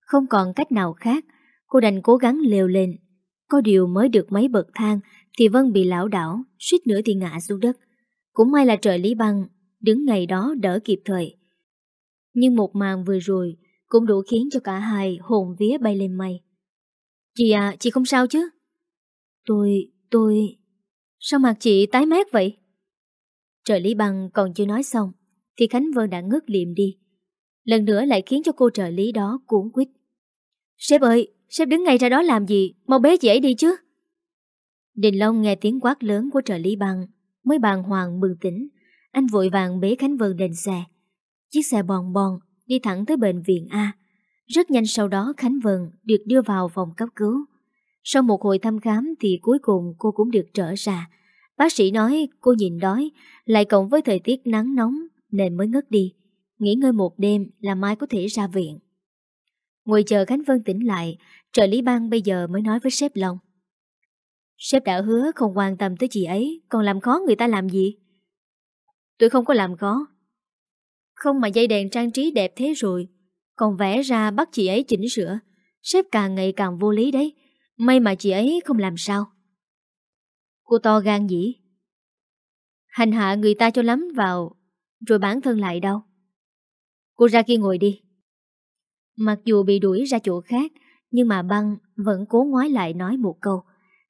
Không còn cách nào khác, cô đành cố gắng leo lên. Có điều mới được mấy bậc thang thì Vân bị lão đảo, suýt nữa thì ngã xuống đất. Cũng may là trời Lý Băng đứng ngày đó đỡ kịp thời. Nhưng một màn vừa rồi cũng đủ khiến cho cả hai hồn vía bay lên mây. Chị à, chị không sao chứ? Tôi, tôi... Sao mặt chị tái mét vậy? Trời Lý Băng còn chưa nói xong thì Khánh Vân đã ngất liệm đi. Lần nữa lại khiến cho cô trợ lý đó cuốn quýt. Sếp ơi, sếp đứng ngay ra đó làm gì, mau bế chị ấy đi chứ. Đình Long nghe tiếng quát lớn của trợ lý băng, mới bàng hoàng bừng tỉnh. Anh vội vàng bế Khánh Vân lên xe. Chiếc xe bòn bòn đi thẳng tới bệnh viện A. Rất nhanh sau đó Khánh Vân được đưa vào phòng cấp cứu. Sau một hồi thăm khám thì cuối cùng cô cũng được trở ra. Bác sĩ nói cô nhìn đói, lại cộng với thời tiết nắng nóng nên mới ngất đi. Nghỉ ngơi một đêm là mai có thể ra viện. Ngồi chờ Khánh Vân tỉnh lại, trợ lý bang bây giờ mới nói với sếp Long. Sếp đã hứa không quan tâm tới chị ấy, còn làm khó người ta làm gì? Tôi không có làm khó. Không mà dây đèn trang trí đẹp thế rồi, còn vẽ ra bắt chị ấy chỉnh sửa. Sếp càng ngày càng vô lý đấy, may mà chị ấy không làm sao. Cô to gan dĩ. Hành hạ người ta cho lắm vào, rồi bản thân lại đâu. Cô ra kia ngồi đi. Mặc dù bị đuổi ra chỗ khác, nhưng mà băng vẫn cố ngoái lại nói một câu.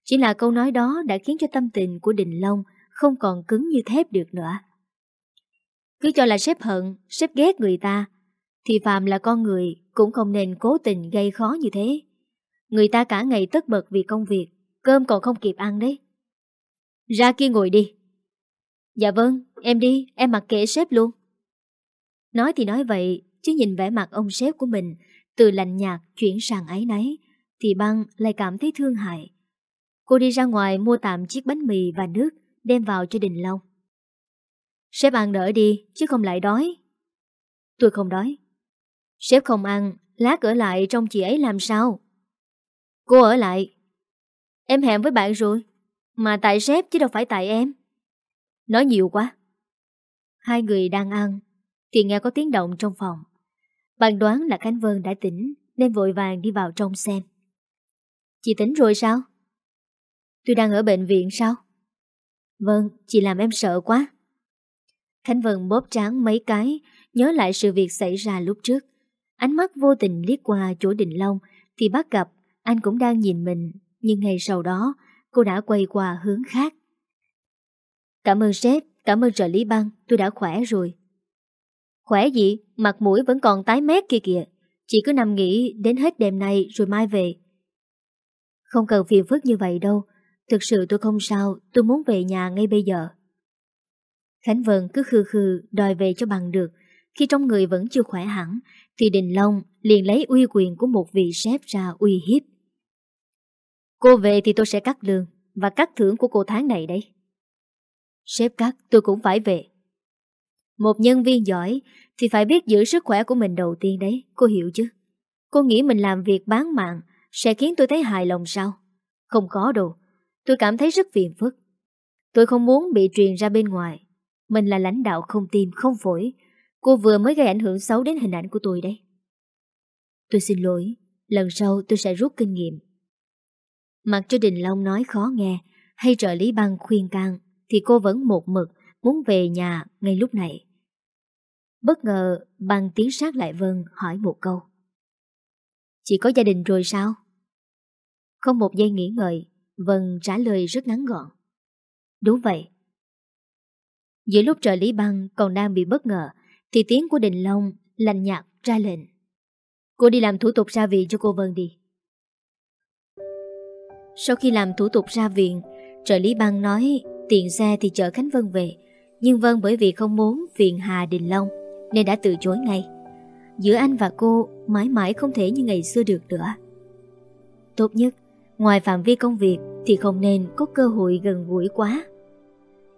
Chỉ là câu nói đó đã khiến cho tâm tình của Đình Long không còn cứng như thép được nữa. Cứ cho là sếp hận, sếp ghét người ta, thì Phạm là con người cũng không nên cố tình gây khó như thế. Người ta cả ngày tất bật vì công việc, cơm còn không kịp ăn đấy. Ra kia ngồi đi. Dạ vâng, em đi, em mặc kệ sếp luôn. Nói thì nói vậy, chứ nhìn vẻ mặt ông sếp của mình từ lạnh nhạt chuyển sang ấy nấy, thì băng lại cảm thấy thương hại. Cô đi ra ngoài mua tạm chiếc bánh mì và nước đem vào cho Đình Long. Sếp ăn đỡ đi, chứ không lại đói. Tôi không đói. Sếp không ăn, lát ở lại trong chị ấy làm sao? Cô ở lại. Em hẹn với bạn rồi. Mà tại sếp chứ đâu phải tại em. Nói nhiều quá. Hai người đang ăn, thì nghe có tiếng động trong phòng. Bạn đoán là Khánh Vân đã tỉnh, nên vội vàng đi vào trong xem. Chị tỉnh rồi sao? Tôi đang ở bệnh viện sao? Vâng, chị làm em sợ quá. Khánh Vân bóp tráng mấy cái, nhớ lại sự việc xảy ra lúc trước. Ánh mắt vô tình liếc qua chỗ Đình Long thì bắt gặp anh cũng đang nhìn mình, nhưng ngày sau đó cô đã quay qua hướng khác. Cảm ơn sếp, cảm ơn trợ lý băng, tôi đã khỏe rồi. Khỏe gì, mặt mũi vẫn còn tái mét kia kìa. Chỉ cứ nằm nghỉ đến hết đêm nay rồi mai về. Không cần phiền phức như vậy đâu. Thực sự tôi không sao, tôi muốn về nhà ngay bây giờ. Khánh Vân cứ khư khư đòi về cho bằng được. Khi trong người vẫn chưa khỏe hẳn, thì Đình Long liền lấy uy quyền của một vị sếp ra uy hiếp. Cô về thì tôi sẽ cắt lương và cắt thưởng của cô tháng này đấy. Sếp cắt tôi cũng phải về. Một nhân viên giỏi thì phải biết giữ sức khỏe của mình đầu tiên đấy, cô hiểu chứ? Cô nghĩ mình làm việc bán mạng sẽ khiến tôi thấy hài lòng sao? Không có đâu, tôi cảm thấy rất phiền phức. Tôi không muốn bị truyền ra bên ngoài. Mình là lãnh đạo không tim, không phổi. Cô vừa mới gây ảnh hưởng xấu đến hình ảnh của tôi đấy. Tôi xin lỗi, lần sau tôi sẽ rút kinh nghiệm. Mặc cho Đình Long nói khó nghe hay trợ lý băng khuyên can thì cô vẫn một mực muốn về nhà ngay lúc này. Bất ngờ băng tiến sát lại Vân hỏi một câu. Chị có gia đình rồi sao? Không một giây nghỉ ngợi, Vân trả lời rất ngắn gọn. Đúng vậy. Giữa lúc trợ lý băng còn đang bị bất ngờ, thì tiếng của Đình Long lành nhạt ra lệnh. Cô đi làm thủ tục ra viện cho cô Vân đi. Sau khi làm thủ tục ra viện, trợ lý băng nói tiện xe thì chở Khánh Vân về, nhưng Vân bởi vì không muốn phiền Hà Đình Long nên đã từ chối ngay. Giữa anh và cô mãi mãi không thể như ngày xưa được nữa. Tốt nhất, ngoài phạm vi công việc thì không nên có cơ hội gần gũi quá.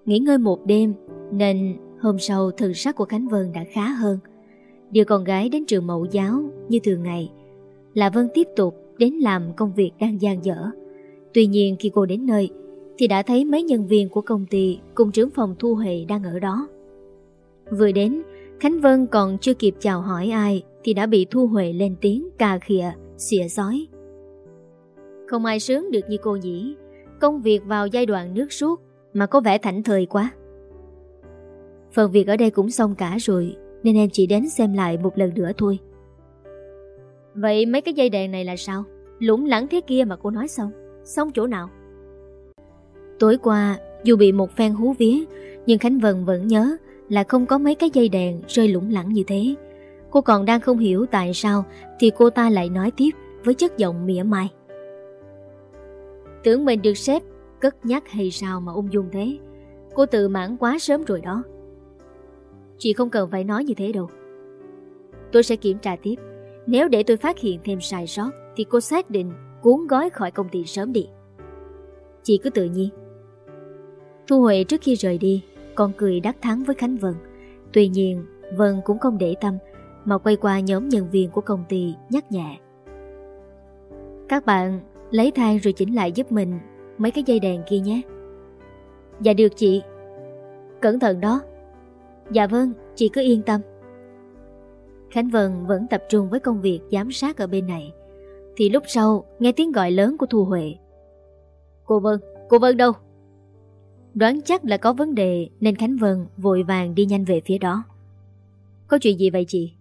Nghỉ ngơi một đêm nên hôm sau thần sắc của Khánh Vân đã khá hơn. Đưa con gái đến trường mẫu giáo như thường ngày là Vân tiếp tục đến làm công việc đang gian dở. Tuy nhiên khi cô đến nơi thì đã thấy mấy nhân viên của công ty cùng trưởng phòng thu huệ đang ở đó. Vừa đến, Khánh Vân còn chưa kịp chào hỏi ai thì đã bị Thu Huệ lên tiếng cà khịa, Xịa sói. Không ai sướng được như cô nhỉ, công việc vào giai đoạn nước suốt mà có vẻ thảnh thời quá. Phần việc ở đây cũng xong cả rồi Nên em chỉ đến xem lại một lần nữa thôi Vậy mấy cái dây đèn này là sao? Lũng lẳng thế kia mà cô nói xong Xong chỗ nào? Tối qua, Dù bị một phen hú vía, Nhưng Khánh Vân vẫn nhớ Là không có mấy cái dây đèn rơi lũng lẳng như thế. Cô còn đang không hiểu tại sao Thì cô ta lại nói tiếp Với chất giọng mỉa mai. Tưởng mình được sếp Cất nhắc hay sao mà ung dung thế? Cô tự mãn quá sớm rồi đó. Chị không cần phải nói như thế đâu. Tôi sẽ kiểm tra tiếp. Nếu để tôi phát hiện thêm sai sót Thì cô xác định cuốn gói khỏi công ty sớm đi. Chị cứ tự nhiên. Thu Huệ trước khi rời đi Còn cười đắc thắng với Khánh Vân. Tuy nhiên Vân cũng không để tâm Mà quay qua nhóm nhân viên của công ty nhắc nhẹ. Các bạn lấy thang rồi chỉnh lại giúp mình Mấy cái dây đèn kia nhé. Dạ được chị. Cẩn thận đó. Dạ vâng, chị cứ yên tâm. Khánh Vân vẫn tập trung với công việc giám sát ở bên này. Thì lúc sau nghe tiếng gọi lớn của Thu Huệ Cô Vân, cô Vân đâu? Đoán chắc là có vấn đề nên Khánh Vân vội vàng đi nhanh về phía đó Có chuyện gì vậy chị?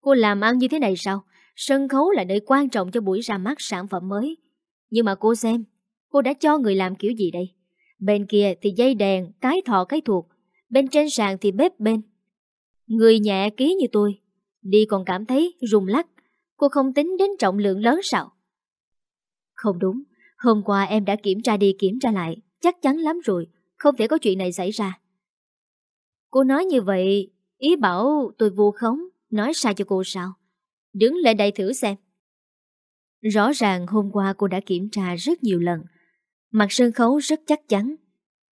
Cô làm ăn như thế này sao? Sân khấu là nơi quan trọng cho buổi ra mắt sản phẩm mới Nhưng mà cô xem Cô đã cho người làm kiểu gì đây? Bên kia thì dây đèn, cái thọ cái thuộc Bên trên sàn thì bếp bên Người nhẹ ký như tôi Đi còn cảm thấy rùng lắc Cô không tính đến trọng lượng lớn sao? Không đúng, Hôm qua em đã kiểm tra đi kiểm tra lại, Chắc chắn lắm rồi, Không thể có chuyện này xảy ra. Cô nói như vậy, Ý bảo tôi vô khống, Nói sai cho cô sao? Đứng lên đây thử xem. Rõ ràng hôm qua cô đã kiểm tra rất nhiều lần, Mặt sân khấu rất chắc chắn,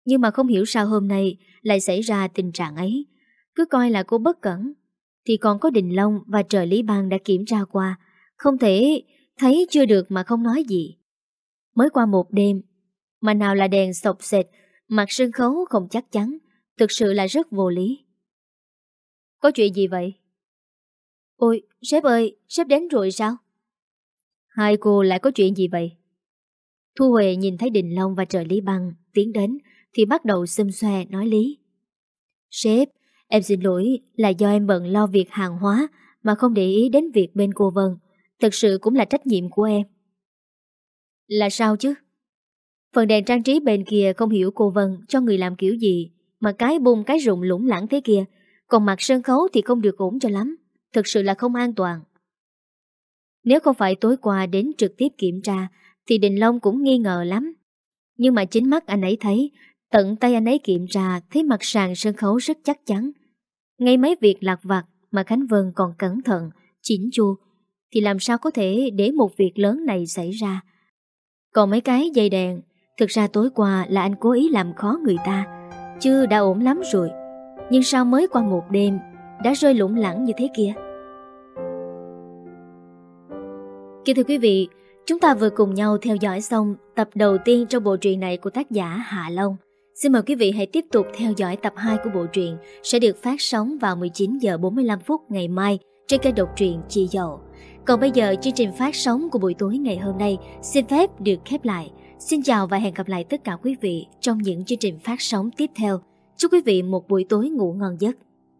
Nhưng mà không hiểu sao hôm nay Lại xảy ra tình trạng ấy. Cứ coi là cô bất cẩn thì còn có Đình Long và Trời Lý Bang đã kiểm tra qua Không thể thấy chưa được mà không nói gì Mới qua một đêm Mà nào là đèn sọc sệt Mặt sân khấu không chắc chắn Thực sự là rất vô lý Có chuyện gì vậy? Ôi, sếp ơi, sếp đến rồi sao? Hai cô lại có chuyện gì vậy? Thu Huệ nhìn thấy Đình Long và Trợ Lý Băng tiến đến thì bắt đầu xâm xoe nói lý. Sếp, em xin lỗi là do em bận lo việc hàng hóa mà không để ý đến việc bên cô Vân. Thật sự cũng là trách nhiệm của em. Là sao chứ? Phần đèn trang trí bên kia không hiểu cô Vân cho người làm kiểu gì mà cái bung cái rụng lũng lẳng thế kia. Còn mặt sân khấu thì không được ổn cho lắm. Thực sự là không an toàn. Nếu không phải tối qua đến trực tiếp kiểm tra thì Đình Long cũng nghi ngờ lắm. Nhưng mà chính mắt anh ấy thấy, tận tay anh ấy kiểm tra thấy mặt sàn sân khấu rất chắc chắn. Ngay mấy việc lạc vặt mà Khánh Vân còn cẩn thận, chỉnh chu, thì làm sao có thể để một việc lớn này xảy ra. Còn mấy cái dây đèn, thực ra tối qua là anh cố ý làm khó người ta, chứ đã ổn lắm rồi. Nhưng sao mới qua một đêm đã rơi lủng lẳng như thế kia? Kính thưa quý vị, chúng ta vừa cùng nhau theo dõi xong tập đầu tiên trong bộ truyện này của tác giả Hạ Long. Xin mời quý vị hãy tiếp tục theo dõi tập 2 của bộ truyện sẽ được phát sóng vào 19 giờ 45 phút ngày mai trên kênh độc truyện Chị Dậu. Còn bây giờ, chương trình phát sóng của buổi tối ngày hôm nay xin phép được khép lại. Xin chào và hẹn gặp lại tất cả quý vị trong những chương trình phát sóng tiếp theo. Chúc quý vị một buổi tối ngủ ngon giấc.